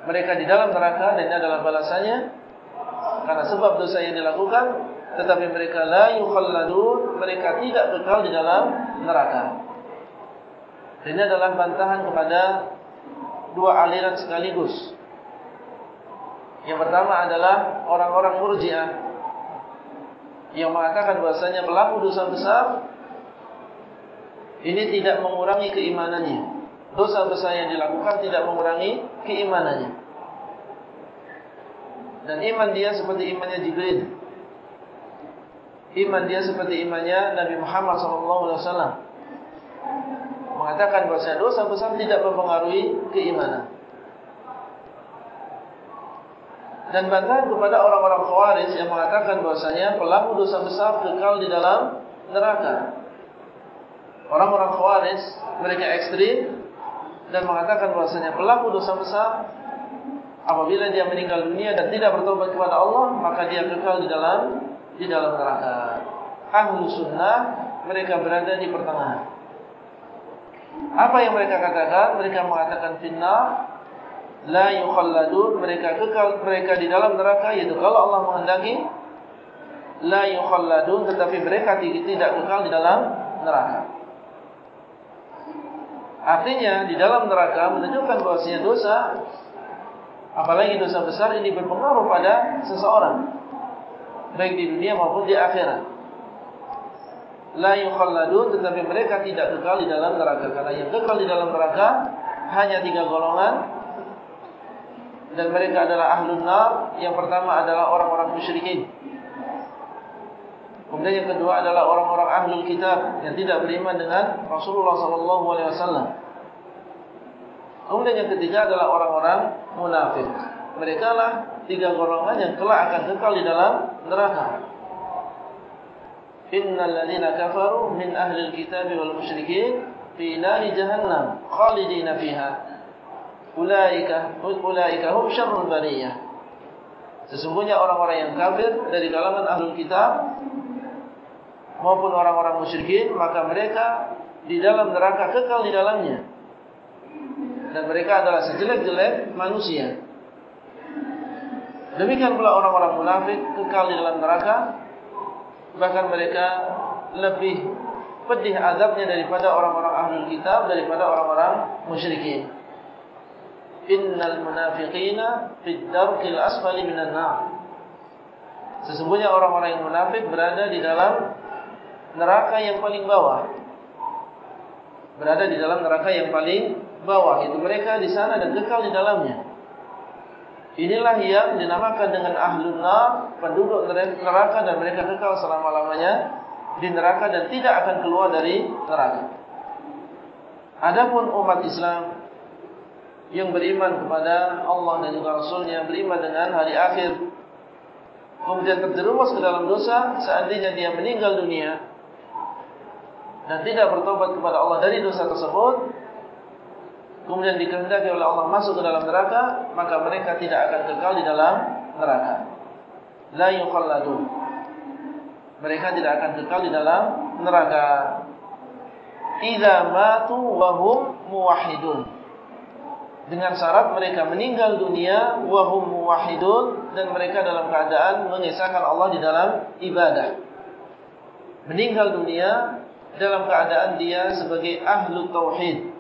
mereka di dalam neraka dan ini adalah balasannya. Karena sebab dosa yang dilakukan tetapi mereka la yukhalladun mereka tidak kekal di dalam neraka. Ini adalah bantahan kepada dua aliran sekaligus. Yang pertama adalah orang-orang murjiah yang mengatakan bahasanya pelaku dosa besar ini tidak mengurangi keimanannya dosa besar yang dilakukan tidak mengurangi keimanannya dan iman dia seperti imannya Jibril iman dia seperti imannya Nabi Muhammad SAW mengatakan bahawa dosa besar tidak mempengaruhi keimanan. Dan bantahan kepada orang-orang khawarij yang mengatakan bahasanya pelaku dosa besar kekal di dalam neraka. Orang-orang khawarij mereka ekstrim dan mengatakan bahasanya pelaku dosa besar apabila dia meninggal dunia dan tidak bertobat kepada Allah maka dia kekal di dalam di dalam neraka. Ahlu sunnah mereka berada di pertengahan. Apa yang mereka katakan? Mereka mengatakan finnar la yukhalladun mereka kekal mereka di dalam neraka yaitu kalau Allah menghendaki la yukhalladun tetapi mereka tidak kekal di dalam neraka. Artinya di dalam neraka menunjukkan bahwasanya dosa apalagi dosa besar ini berpengaruh pada seseorang baik di dunia maupun di akhirat. La yukhalladun tetapi mereka tidak kekal di dalam neraka karena yang kekal di dalam neraka hanya tiga golongan dan mereka adalah ahlun nar. Yang pertama adalah orang-orang musyrikin. Kemudian yang kedua adalah orang-orang ahlul kitab yang tidak beriman dengan Rasulullah sallallahu alaihi wasallam. Kemudian yang ketiga adalah orang-orang munafik. Mereka lah tiga golongan yang kelak akan kekal di dalam neraka. Innal ladzina kafaru min ahli alkitab wal musyrikin fi nari jahannam khalidina fiha. Ulaika ulaika hum syarrul bariyah. Sesungguhnya orang-orang yang kafir dari kalangan ahli kitab maupun orang-orang musyrikin maka mereka di dalam neraka kekal di dalamnya. Dan mereka adalah sejelek-jelek manusia. Demikian pula orang-orang munafik kekal di dalam neraka bahkan mereka lebih pedih azabnya daripada orang-orang ahlul kitab daripada orang-orang musyrikin innal munafiqina fid darkil asfali minan nar sesungguhnya orang-orang yang munafik berada di dalam neraka yang paling bawah. Berada di dalam neraka yang paling bawah. Itu mereka di sana dan kekal di dalamnya. Inilah yang dinamakan dengan ahlun nar, penduduk neraka dan mereka kekal selama-lamanya di neraka dan tidak akan keluar dari neraka. Adapun umat Islam yang beriman kepada Allah dan juga Rasulnya, beriman dengan hari akhir, kemudian terjerumus ke dalam dosa, seandainya dia meninggal dunia dan tidak bertobat kepada Allah dari dosa tersebut, kemudian dikehendaki oleh Allah masuk ke dalam neraka, maka mereka tidak akan kekal di dalam neraka. La yukhalladun. Mereka tidak akan kekal di dalam neraka. Idza matu wa hum muwahhidun. Dengan syarat mereka meninggal dunia wa hum muwahhidun dan mereka dalam keadaan mengesahkan Allah di dalam ibadah. Meninggal dunia dalam keadaan dia sebagai ahlu tauhid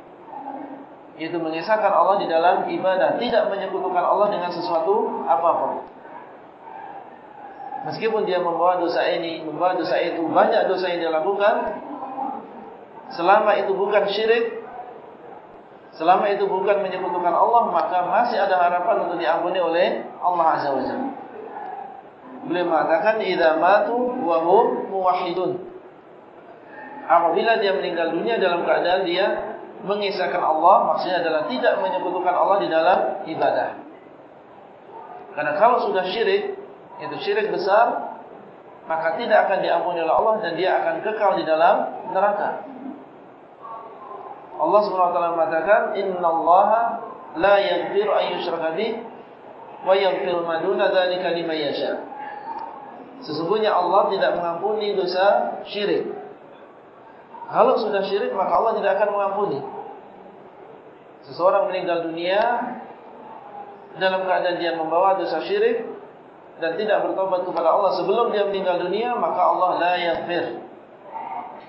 yaitu mengisahkan Allah di dalam ibadah, tidak menyekutukan Allah dengan sesuatu apapun. Meskipun dia membawa dosa ini, membawa dosa itu, banyak dosa yang dia lakukan, selama itu bukan syirik, selama itu bukan menyekutukan Allah, maka masih ada harapan untuk diampuni oleh Allah Azza wa Jalla. Beliau mengatakan, "Idza matu wa hum muwahhidun." Apabila dia meninggal dunia dalam keadaan dia mengisahkan Allah maksudnya adalah tidak menyekutukan Allah di dalam ibadah. Karena kalau sudah syirik, itu syirik besar, maka tidak akan diampuni oleh Allah dan dia akan kekal di dalam neraka. Allah SWT mengatakan, Inna Allah la yushraka bih wa yaghfiru ma duna dzalika liman yasha. Sesungguhnya Allah tidak mengampuni dosa syirik. Kalau sudah syirik maka Allah tidak akan mengampuni. Seseorang meninggal dunia dalam keadaan dia membawa dosa syirik dan tidak bertobat kepada Allah sebelum dia meninggal dunia maka Allah la yaghfir.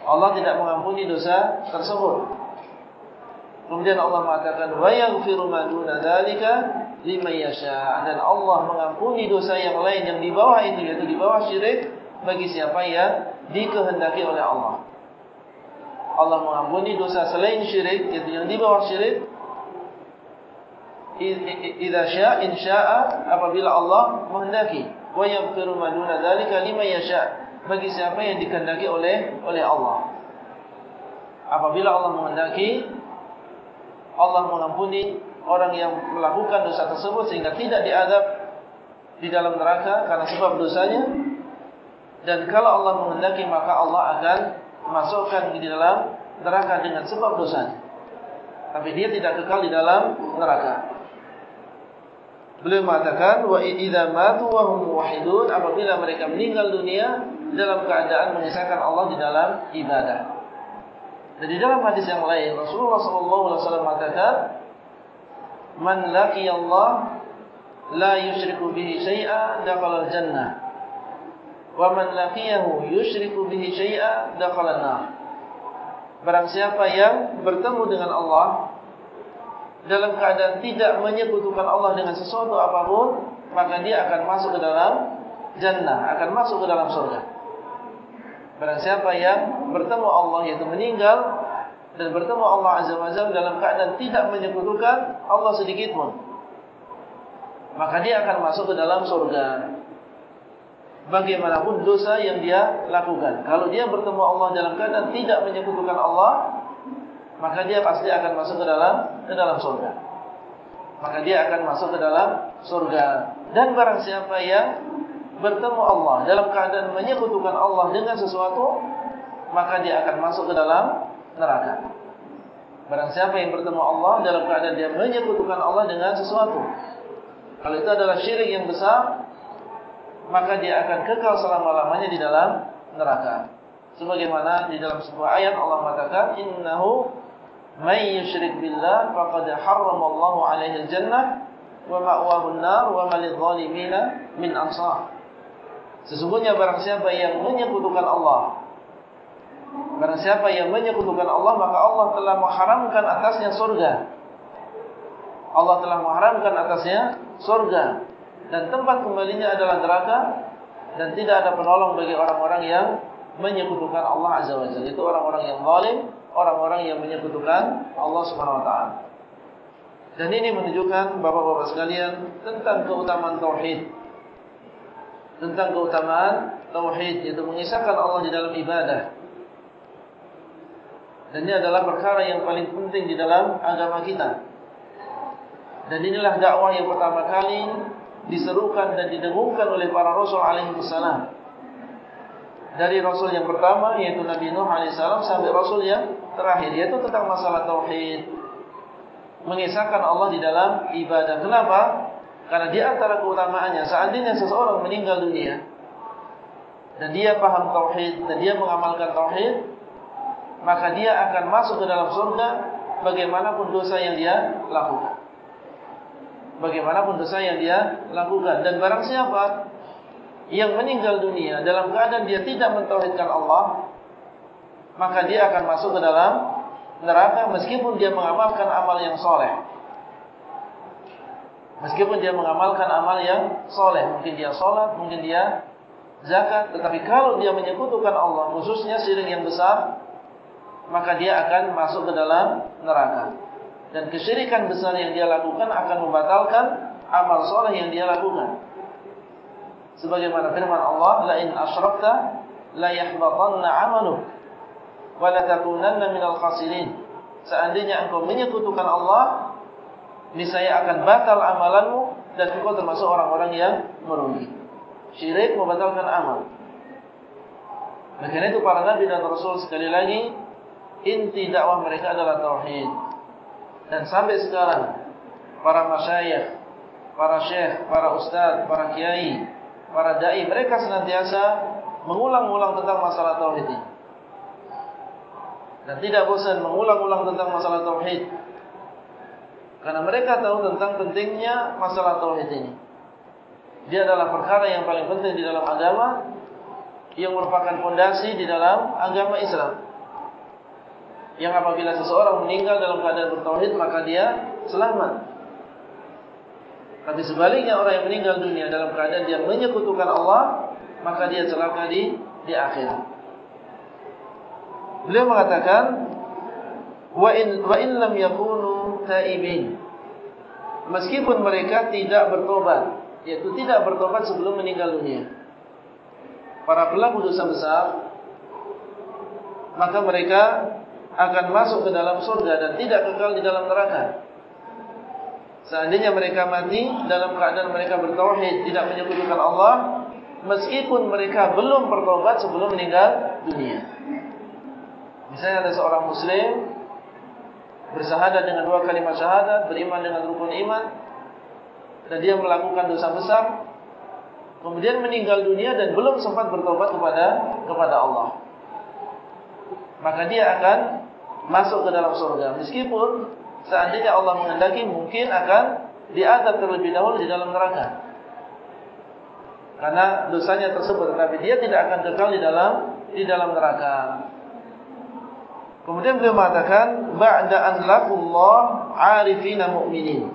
Allah tidak mengampuni dosa tersebut. Kemudian Allah mengatakan wa yaghfiru ma duna dzalika liman yasha dan Allah mengampuni dosa yang lain yang di bawah itu yaitu di bawah syirik bagi siapa yang dikehendaki oleh Allah. Allah mengampuni dosa selain syirik yaitu yang di bawah syirik. Idza syaa in syaa apabila Allah menghendaki wa yaghfiru ma duna dzalika liman yasha bagi siapa yang dikehendaki oleh oleh Allah. Apabila Allah menghendaki Allah mengampuni orang yang melakukan dosa tersebut sehingga tidak diadab di dalam neraka karena sebab dosanya. Dan kalau Allah menghendaki maka Allah akan masukkan di dalam neraka dengan sebab dosanya. Tapi dia tidak kekal di dalam neraka. Beliau mengatakan wa idza matu wa hum muwahhidun apabila mereka meninggal dunia dalam keadaan mengisahkan Allah di dalam ibadah. Dan di dalam hadis yang lain Rasulullah SAW mengatakan Man laki Allah La yushriku bihi syai'a Daqal al-jannah Laqiyahu yushriku bihi syai'a Daqal al-nah Barang siapa yang bertemu dengan Allah Dalam keadaan tidak menyekutukan Allah dengan sesuatu apapun Maka dia akan masuk ke dalam Jannah Akan masuk ke dalam surga Barang siapa yang bertemu Allah yaitu meninggal dan bertemu Allah Azza wa Jalla dalam keadaan tidak menyekutukan Allah sedikit pun. Maka dia akan masuk ke dalam surga. Bagaimanapun dosa yang dia lakukan. Kalau dia bertemu Allah dalam keadaan tidak menyekutukan Allah, maka dia pasti akan masuk ke dalam ke dalam surga. Maka dia akan masuk ke dalam surga. Dan barang siapa yang bertemu Allah dalam keadaan menyekutukan Allah dengan sesuatu maka dia akan masuk ke dalam neraka barang siapa yang bertemu Allah dalam keadaan dia menyekutukan Allah dengan sesuatu kalau itu adalah syirik yang besar maka dia akan kekal selama-lamanya di dalam neraka. Sebagaimana di dalam sebuah ayat Allah mengatakan innahu may yusyrik billah faqad harrama Allahu alaihi al-jannah wa ma'wahu an-nar wa ma lidh-dhalimin min ansar. Sesungguhnya barang siapa yang menyekutukan Allah Barang siapa yang menyekutukan Allah Maka Allah telah mengharamkan atasnya surga. Allah telah mengharamkan atasnya surga Dan tempat kembalinya adalah neraka Dan tidak ada penolong bagi orang-orang yang Menyekutukan Allah Azza wa Jalla Itu orang-orang yang zalim Orang-orang yang menyekutukan Allah Subhanahu Wa Taala. Dan ini menunjukkan Bapak-bapak sekalian Tentang keutamaan Tauhid tentang keutamaan tauhid yaitu mengisahkan Allah di dalam ibadah. Dan ini adalah perkara yang paling penting di dalam agama kita. Dan inilah dakwah yang pertama kali diserukan dan didengungkan oleh para rasul alaihi wasallam. Dari rasul yang pertama yaitu Nabi Nuh alaihi salam sampai rasul yang terakhir yaitu tentang masalah tauhid. Mengisahkan Allah di dalam ibadah. Kenapa? Karena di antara keutamaannya, seandainya seseorang meninggal dunia dan dia paham tauhid dan dia mengamalkan tauhid, maka dia akan masuk ke dalam surga bagaimanapun dosa yang dia lakukan. Bagaimanapun dosa yang dia lakukan dan barang siapa yang meninggal dunia dalam keadaan dia tidak mentauhidkan Allah, maka dia akan masuk ke dalam neraka meskipun dia mengamalkan amal yang soleh. Meskipun dia mengamalkan amal yang soleh. Mungkin dia sholat, mungkin dia zakat. Tetapi kalau dia menyekutukan Allah, khususnya syirik yang besar, maka dia akan masuk ke dalam neraka. Dan kesyirikan besar yang dia lakukan akan membatalkan amal soleh yang dia lakukan. Sebagaimana firman Allah, La in ashrafta, la yahbatanna amaluk, wa la takunanna minal khasirin. Seandainya engkau menyekutukan Allah, niscaya akan batal amalanmu dan engkau termasuk orang-orang yang merugi. Syirik membatalkan amal. Maka itu para nabi dan rasul sekali lagi inti dakwah mereka adalah tauhid. Dan sampai sekarang para masyayikh, para syekh, para ustaz, para kiai, para dai mereka senantiasa mengulang-ulang tentang masalah tauhid ini. Dan tidak bosan mengulang-ulang tentang masalah tauhid. Karena mereka tahu tentang pentingnya masalah tauhid ini. Dia adalah perkara yang paling penting di dalam agama yang merupakan fondasi di dalam agama Islam. Yang apabila seseorang meninggal dalam keadaan bertauhid maka dia selamat. Tapi sebaliknya orang yang meninggal dunia dalam keadaan dia menyekutukan Allah maka dia celaka di di akhirat. Beliau mengatakan wa in wa in lam yakunu taibin. Meskipun mereka tidak bertobat, yaitu tidak bertobat sebelum meninggal dunia. Para pelaku dosa besar, maka mereka akan masuk ke dalam surga dan tidak kekal di dalam neraka. Seandainya mereka mati dalam keadaan mereka bertauhid, tidak menyekutukan Allah, meskipun mereka belum bertobat sebelum meninggal dunia. Misalnya ada seorang muslim bersahadat dengan dua kalimat syahadat, beriman dengan rukun iman, dan dia melakukan dosa besar, kemudian meninggal dunia dan belum sempat bertobat kepada kepada Allah. Maka dia akan masuk ke dalam surga. Meskipun seandainya Allah menghendaki mungkin akan diadab terlebih dahulu di dalam neraka. Karena dosanya tersebut tetapi dia tidak akan kekal di dalam di dalam neraka. Kemudian beliau mengatakan ba'da an laqullah 'arifina mu'minin.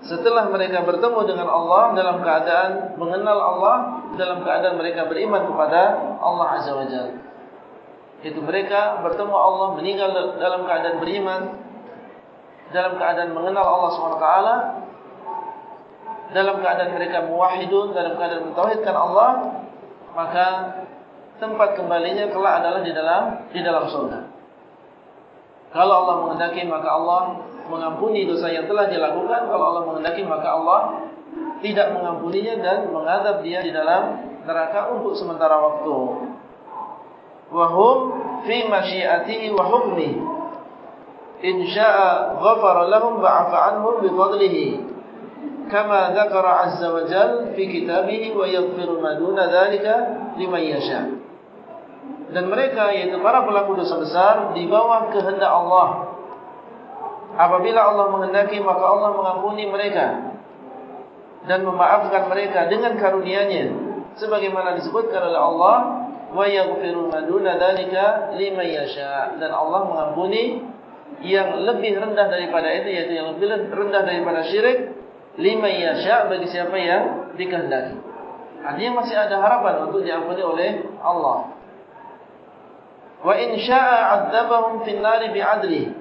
Setelah mereka bertemu dengan Allah dalam keadaan mengenal Allah dalam keadaan mereka beriman kepada Allah Azza wa Jalla. Itu mereka bertemu Allah meninggal dalam keadaan beriman dalam keadaan mengenal Allah SWT dalam keadaan mereka muwahidun dalam keadaan mentauhidkan Allah maka tempat kembalinya kelak adalah di dalam di dalam surga. Kalau Allah menghendaki maka Allah mengampuni dosa yang telah dilakukan. Kalau Allah menghendaki maka Allah tidak mengampuninya dan mengadab dia di dalam neraka untuk sementara waktu. Wahum fi masyiatihi wa hukmi. In syaa'a ghafara lahum ba'afa anhum bi fadlihi. Kama dzakara 'azza wa jalla fi kitabihi wa yaghfiru ma duna dzalika liman yasha'. dan mereka yaitu para pelaku dosa besar di bawah kehendak Allah. Apabila Allah menghendaki maka Allah mengampuni mereka dan memaafkan mereka dengan karunia-Nya sebagaimana disebutkan oleh Allah ma duna dzalika liman yasha dan Allah mengampuni yang lebih rendah daripada itu yaitu yang lebih rendah daripada syirik liman yasha bagi siapa yang dikehendaki. Artinya masih ada harapan untuk diampuni oleh Allah. Wa in syaa'a 'adzabahum fin nar bi'adli.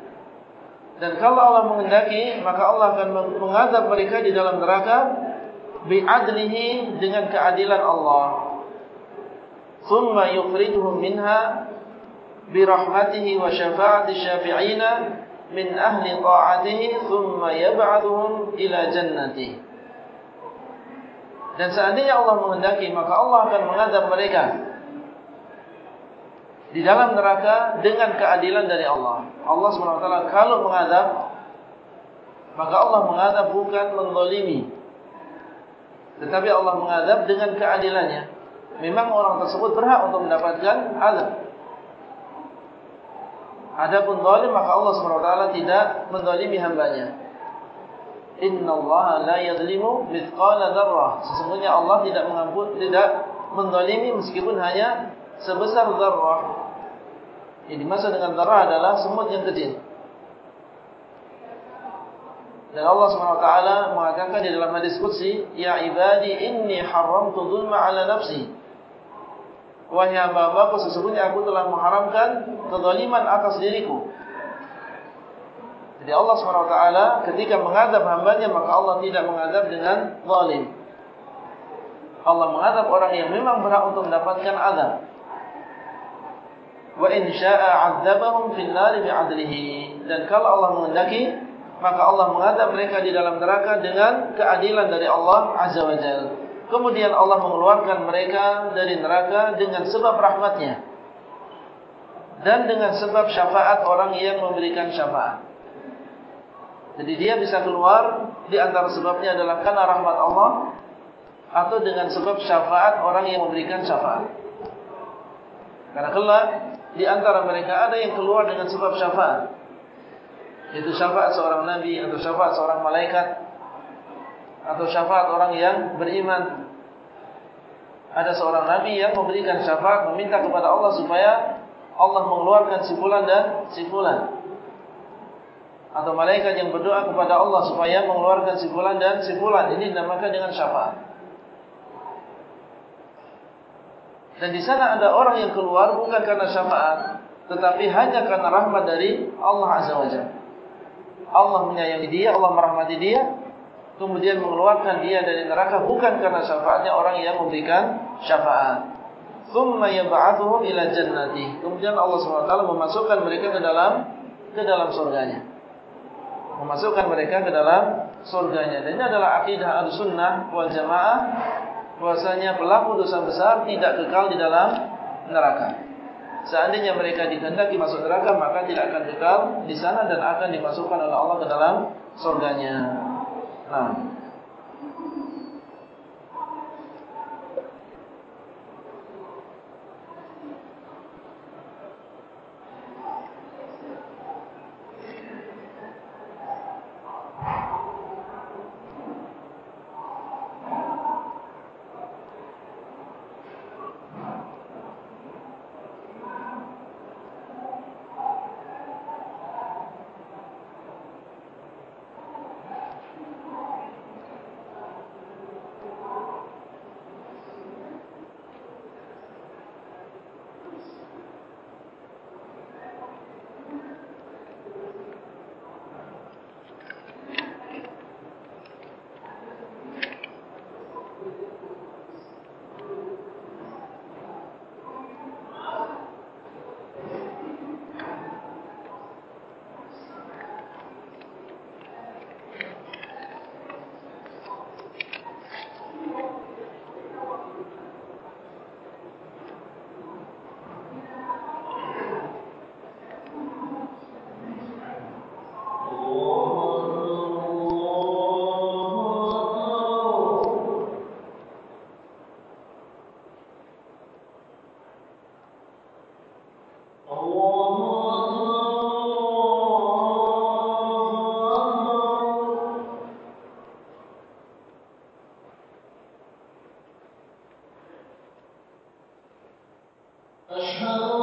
Dan kalau Allah menghendaki, maka Allah akan mengadab mereka di dalam neraka bi'adlihi dengan keadilan Allah. Yukhrijuhum minha birahmatihi wa syafa'ati syafi'ina min ahli ta'atihi thumma yab'athuhum ila jannati. Dan seandainya Allah menghendaki, maka Allah akan mengadab mereka di dalam neraka dengan keadilan dari Allah. Allah SWT kalau mengadab, maka Allah mengadab bukan menzalimi. Tetapi Allah mengadab dengan keadilannya. Memang orang tersebut berhak untuk mendapatkan azab. Adapun zalim maka Allah SWT tidak menzalimi hambanya. Inna Allah la yadlimu mithqala dzarrah. Sesungguhnya Allah tidak mengampun, tidak menzalimi meskipun hanya sebesar zarrah. Yang dimaksud dengan zarrah adalah semut yang kecil. Dan Allah SWT mengatakan di dalam hadis Qudsi, Ya ibadi inni haramtu zulma ala nafsi. Wahai hamba-hambaku, sesungguhnya aku telah mengharamkan kezaliman atas diriku. Jadi Allah SWT ketika mengadab hambanya, maka Allah tidak mengadab dengan zalim. Allah mengadab orang yang memang berhak untuk mendapatkan azab wa in syaa'a 'adzabahum fil nar bi'adlihi dan kalau Allah menghendaki maka Allah mengadab mereka di dalam neraka dengan keadilan dari Allah azza wajalla kemudian Allah mengeluarkan mereka dari neraka dengan sebab rahmatnya. Dan dengan sebab syafaat orang yang memberikan syafaat. Jadi dia bisa keluar di antara sebabnya adalah karena rahmat Allah atau dengan sebab syafaat orang yang memberikan syafaat. Karena kelak di antara mereka ada yang keluar dengan sebab syafaat. Itu syafaat seorang nabi atau syafaat seorang malaikat atau syafaat orang yang beriman. Ada seorang nabi yang memberikan syafaat meminta kepada Allah supaya Allah mengeluarkan si fulan dan si fulan. Atau malaikat yang berdoa kepada Allah supaya mengeluarkan si fulan dan si fulan. Ini dinamakan dengan syafaat. Dan di sana ada orang yang keluar bukan karena syafaat, tetapi hanya karena rahmat dari Allah Azza wa. Allah menyayangi dia, Allah merahmati dia, kemudian mengeluarkan dia dari neraka bukan karena syafaatnya orang yang memberikan syafaat. Thumma yab'athuhum ila jannati. Kemudian Allah SWT memasukkan mereka ke dalam ke dalam surganya. Memasukkan mereka ke dalam surganya. Dan ini adalah akidah al-sunnah wal jamaah bahwasanya pelaku dosa besar tidak kekal di dalam neraka. Seandainya mereka dikehendaki masuk neraka, maka tidak akan kekal di sana dan akan dimasukkan oleh Allah ke dalam surganya. 啊。أشهد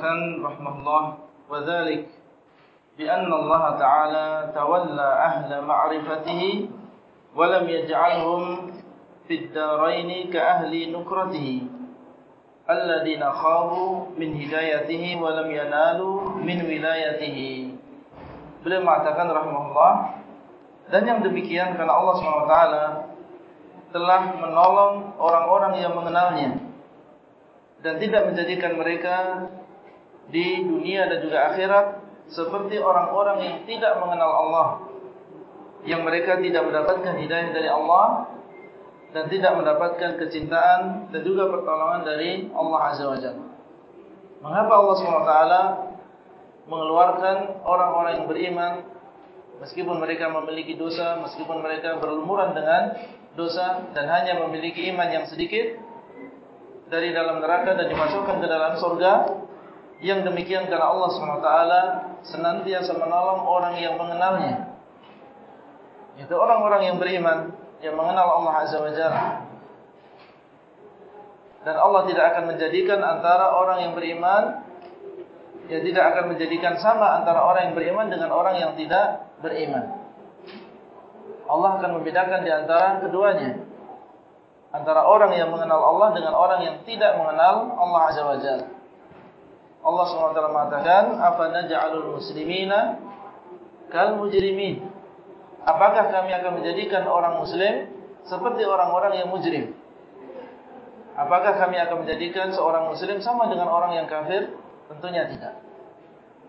mengatakan rahmatullah. Wa dzalik bi anna Allah taala tawalla ahla ma'rifatihi wa lam yaj'alhum fid darain ka ahli nukratihi. Alladhina khabu min hidayatihi wa lam yanalu min wilayatihi. Beliau mengatakan rahmatullah. Dan yang demikian karena Allah SWT telah menolong orang-orang yang mengenalnya dan tidak menjadikan mereka di dunia dan juga akhirat seperti orang-orang yang tidak mengenal Allah yang mereka tidak mendapatkan hidayah dari Allah dan tidak mendapatkan kecintaan dan juga pertolongan dari Allah Azza wa Jalla. Mengapa Allah SWT mengeluarkan orang-orang yang beriman meskipun mereka memiliki dosa, meskipun mereka berlumuran dengan dosa dan hanya memiliki iman yang sedikit dari dalam neraka dan dimasukkan ke dalam surga yang demikian karena Allah SWT senantiasa menolong orang yang mengenalnya. Itu orang-orang yang beriman yang mengenal Allah Azza wa Jalla. Dan Allah tidak akan menjadikan antara orang yang beriman ya tidak akan menjadikan sama antara orang yang beriman dengan orang yang tidak beriman. Allah akan membedakan di antara keduanya. Antara orang yang mengenal Allah dengan orang yang tidak mengenal Allah Azza wa Jalla. Allah SWT mengatakan, "Afa naj'alul muslimina kal mujrimin?" Apakah kami akan menjadikan orang muslim seperti orang-orang yang mujrim? Apakah kami akan menjadikan seorang muslim sama dengan orang yang kafir? Tentunya tidak.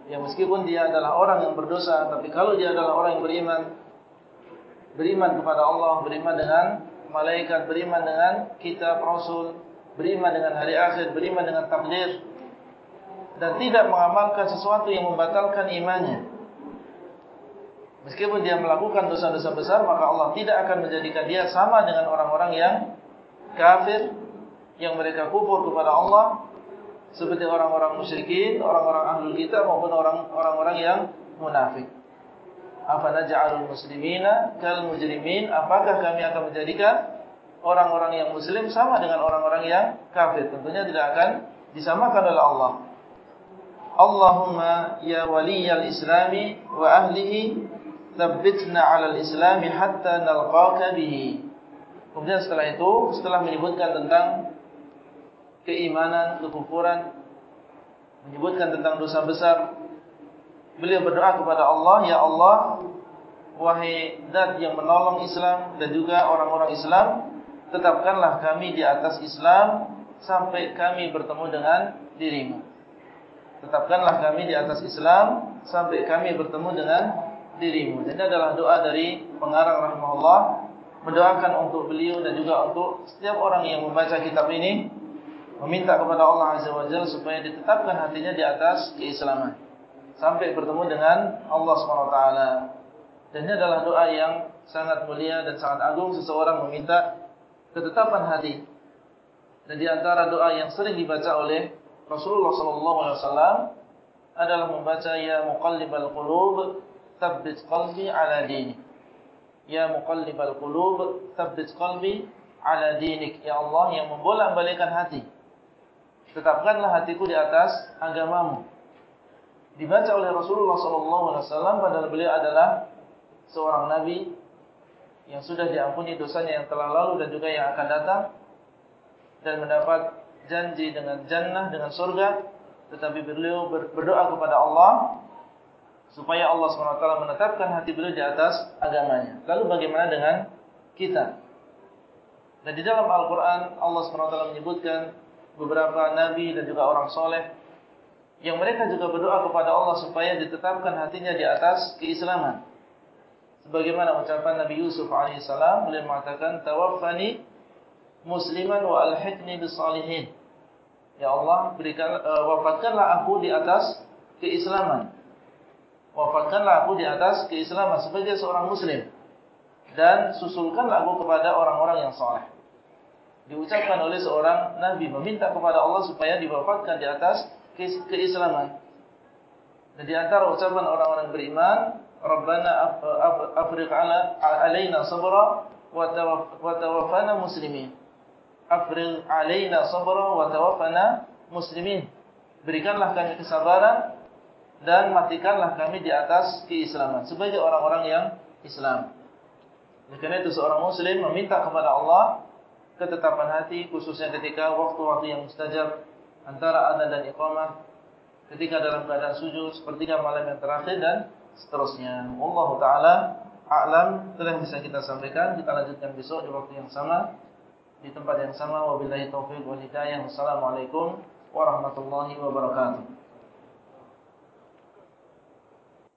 Ya meskipun dia adalah orang yang berdosa, tapi kalau dia adalah orang yang beriman, beriman kepada Allah, beriman dengan malaikat, beriman dengan kitab Rasul, beriman dengan hari akhir, beriman dengan takdir dan tidak mengamalkan sesuatu yang membatalkan imannya. Meskipun dia melakukan dosa-dosa besar, maka Allah tidak akan menjadikan dia sama dengan orang-orang yang kafir yang mereka kufur kepada Allah seperti orang-orang musyrikin, orang-orang ahlul kitab maupun orang-orang yang munafik. afanaj'alul muslimina kal mujrimin apakah kami akan menjadikan orang-orang yang muslim sama dengan orang-orang yang kafir tentunya tidak akan disamakan oleh Allah Allahumma ya waliyal islami wa ahlihi Thabbitna ala al-islami hatta nalqaka bihi. Kemudian setelah itu Setelah menyebutkan tentang Keimanan, kekufuran Menyebutkan tentang dosa besar Beliau berdoa kepada Allah Ya Allah Wahai dat yang menolong Islam Dan juga orang-orang Islam Tetapkanlah kami di atas Islam Sampai kami bertemu dengan dirimu Tetapkanlah kami di atas Islam sampai kami bertemu dengan dirimu. Ini adalah doa dari pengarang rahimahullah mendoakan untuk beliau dan juga untuk setiap orang yang membaca kitab ini meminta kepada Allah Azza wa Jalla supaya ditetapkan hatinya di atas keislaman sampai bertemu dengan Allah SWT. Dan ini adalah doa yang sangat mulia dan sangat agung seseorang meminta ketetapan hati. Dan di antara doa yang sering dibaca oleh Rasulullah sallallahu alaihi wasallam adalah membaca ya muqallibal qulub tsabbit qalbi ala dinik. Ya muqallibal qulub tsabbit qalbi ala dinik. Ya Allah yang membolak-balikkan hati. Tetapkanlah hatiku di atas agamamu. Dibaca oleh Rasulullah sallallahu alaihi wasallam padahal beliau adalah seorang nabi yang sudah diampuni dosanya yang telah lalu dan juga yang akan datang dan mendapat janji dengan jannah, dengan surga Tetapi beliau berdoa kepada Allah Supaya Allah SWT menetapkan hati beliau di atas agamanya Lalu bagaimana dengan kita? Dan di dalam Al-Quran Allah SWT menyebutkan Beberapa Nabi dan juga orang soleh Yang mereka juga berdoa kepada Allah Supaya ditetapkan hatinya di atas keislaman Sebagaimana ucapan Nabi Yusuf AS Beliau mengatakan Tawafani musliman wa alhiqni bisalihin. Ya Allah, berikan uh, wafatkanlah aku di atas keislaman. Wafatkanlah aku di atas keislaman sebagai seorang muslim dan susulkanlah aku kepada orang-orang yang saleh. Diucapkan oleh seorang nabi meminta kepada Allah supaya diwafatkan di atas keislaman. Dan di antara ucapan orang-orang beriman, Rabbana afriq ala alaina sabra wa tawaffana muslimin afril alaina sabra wa tawaffana muslimin. Berikanlah kami kesabaran dan matikanlah kami di atas keislaman. Sebagai orang-orang yang Islam. Karena itu seorang muslim meminta kepada Allah ketetapan hati khususnya ketika waktu-waktu yang mustajab antara adzan dan iqamah ketika dalam keadaan sujud sepertiga malam yang terakhir dan seterusnya. Allah taala a'lam. Telah bisa kita sampaikan? Kita lanjutkan besok di waktu yang sama di tempat yang sama. Wabillahi taufiq wal hidayah. Wassalamualaikum warahmatullahi wabarakatuh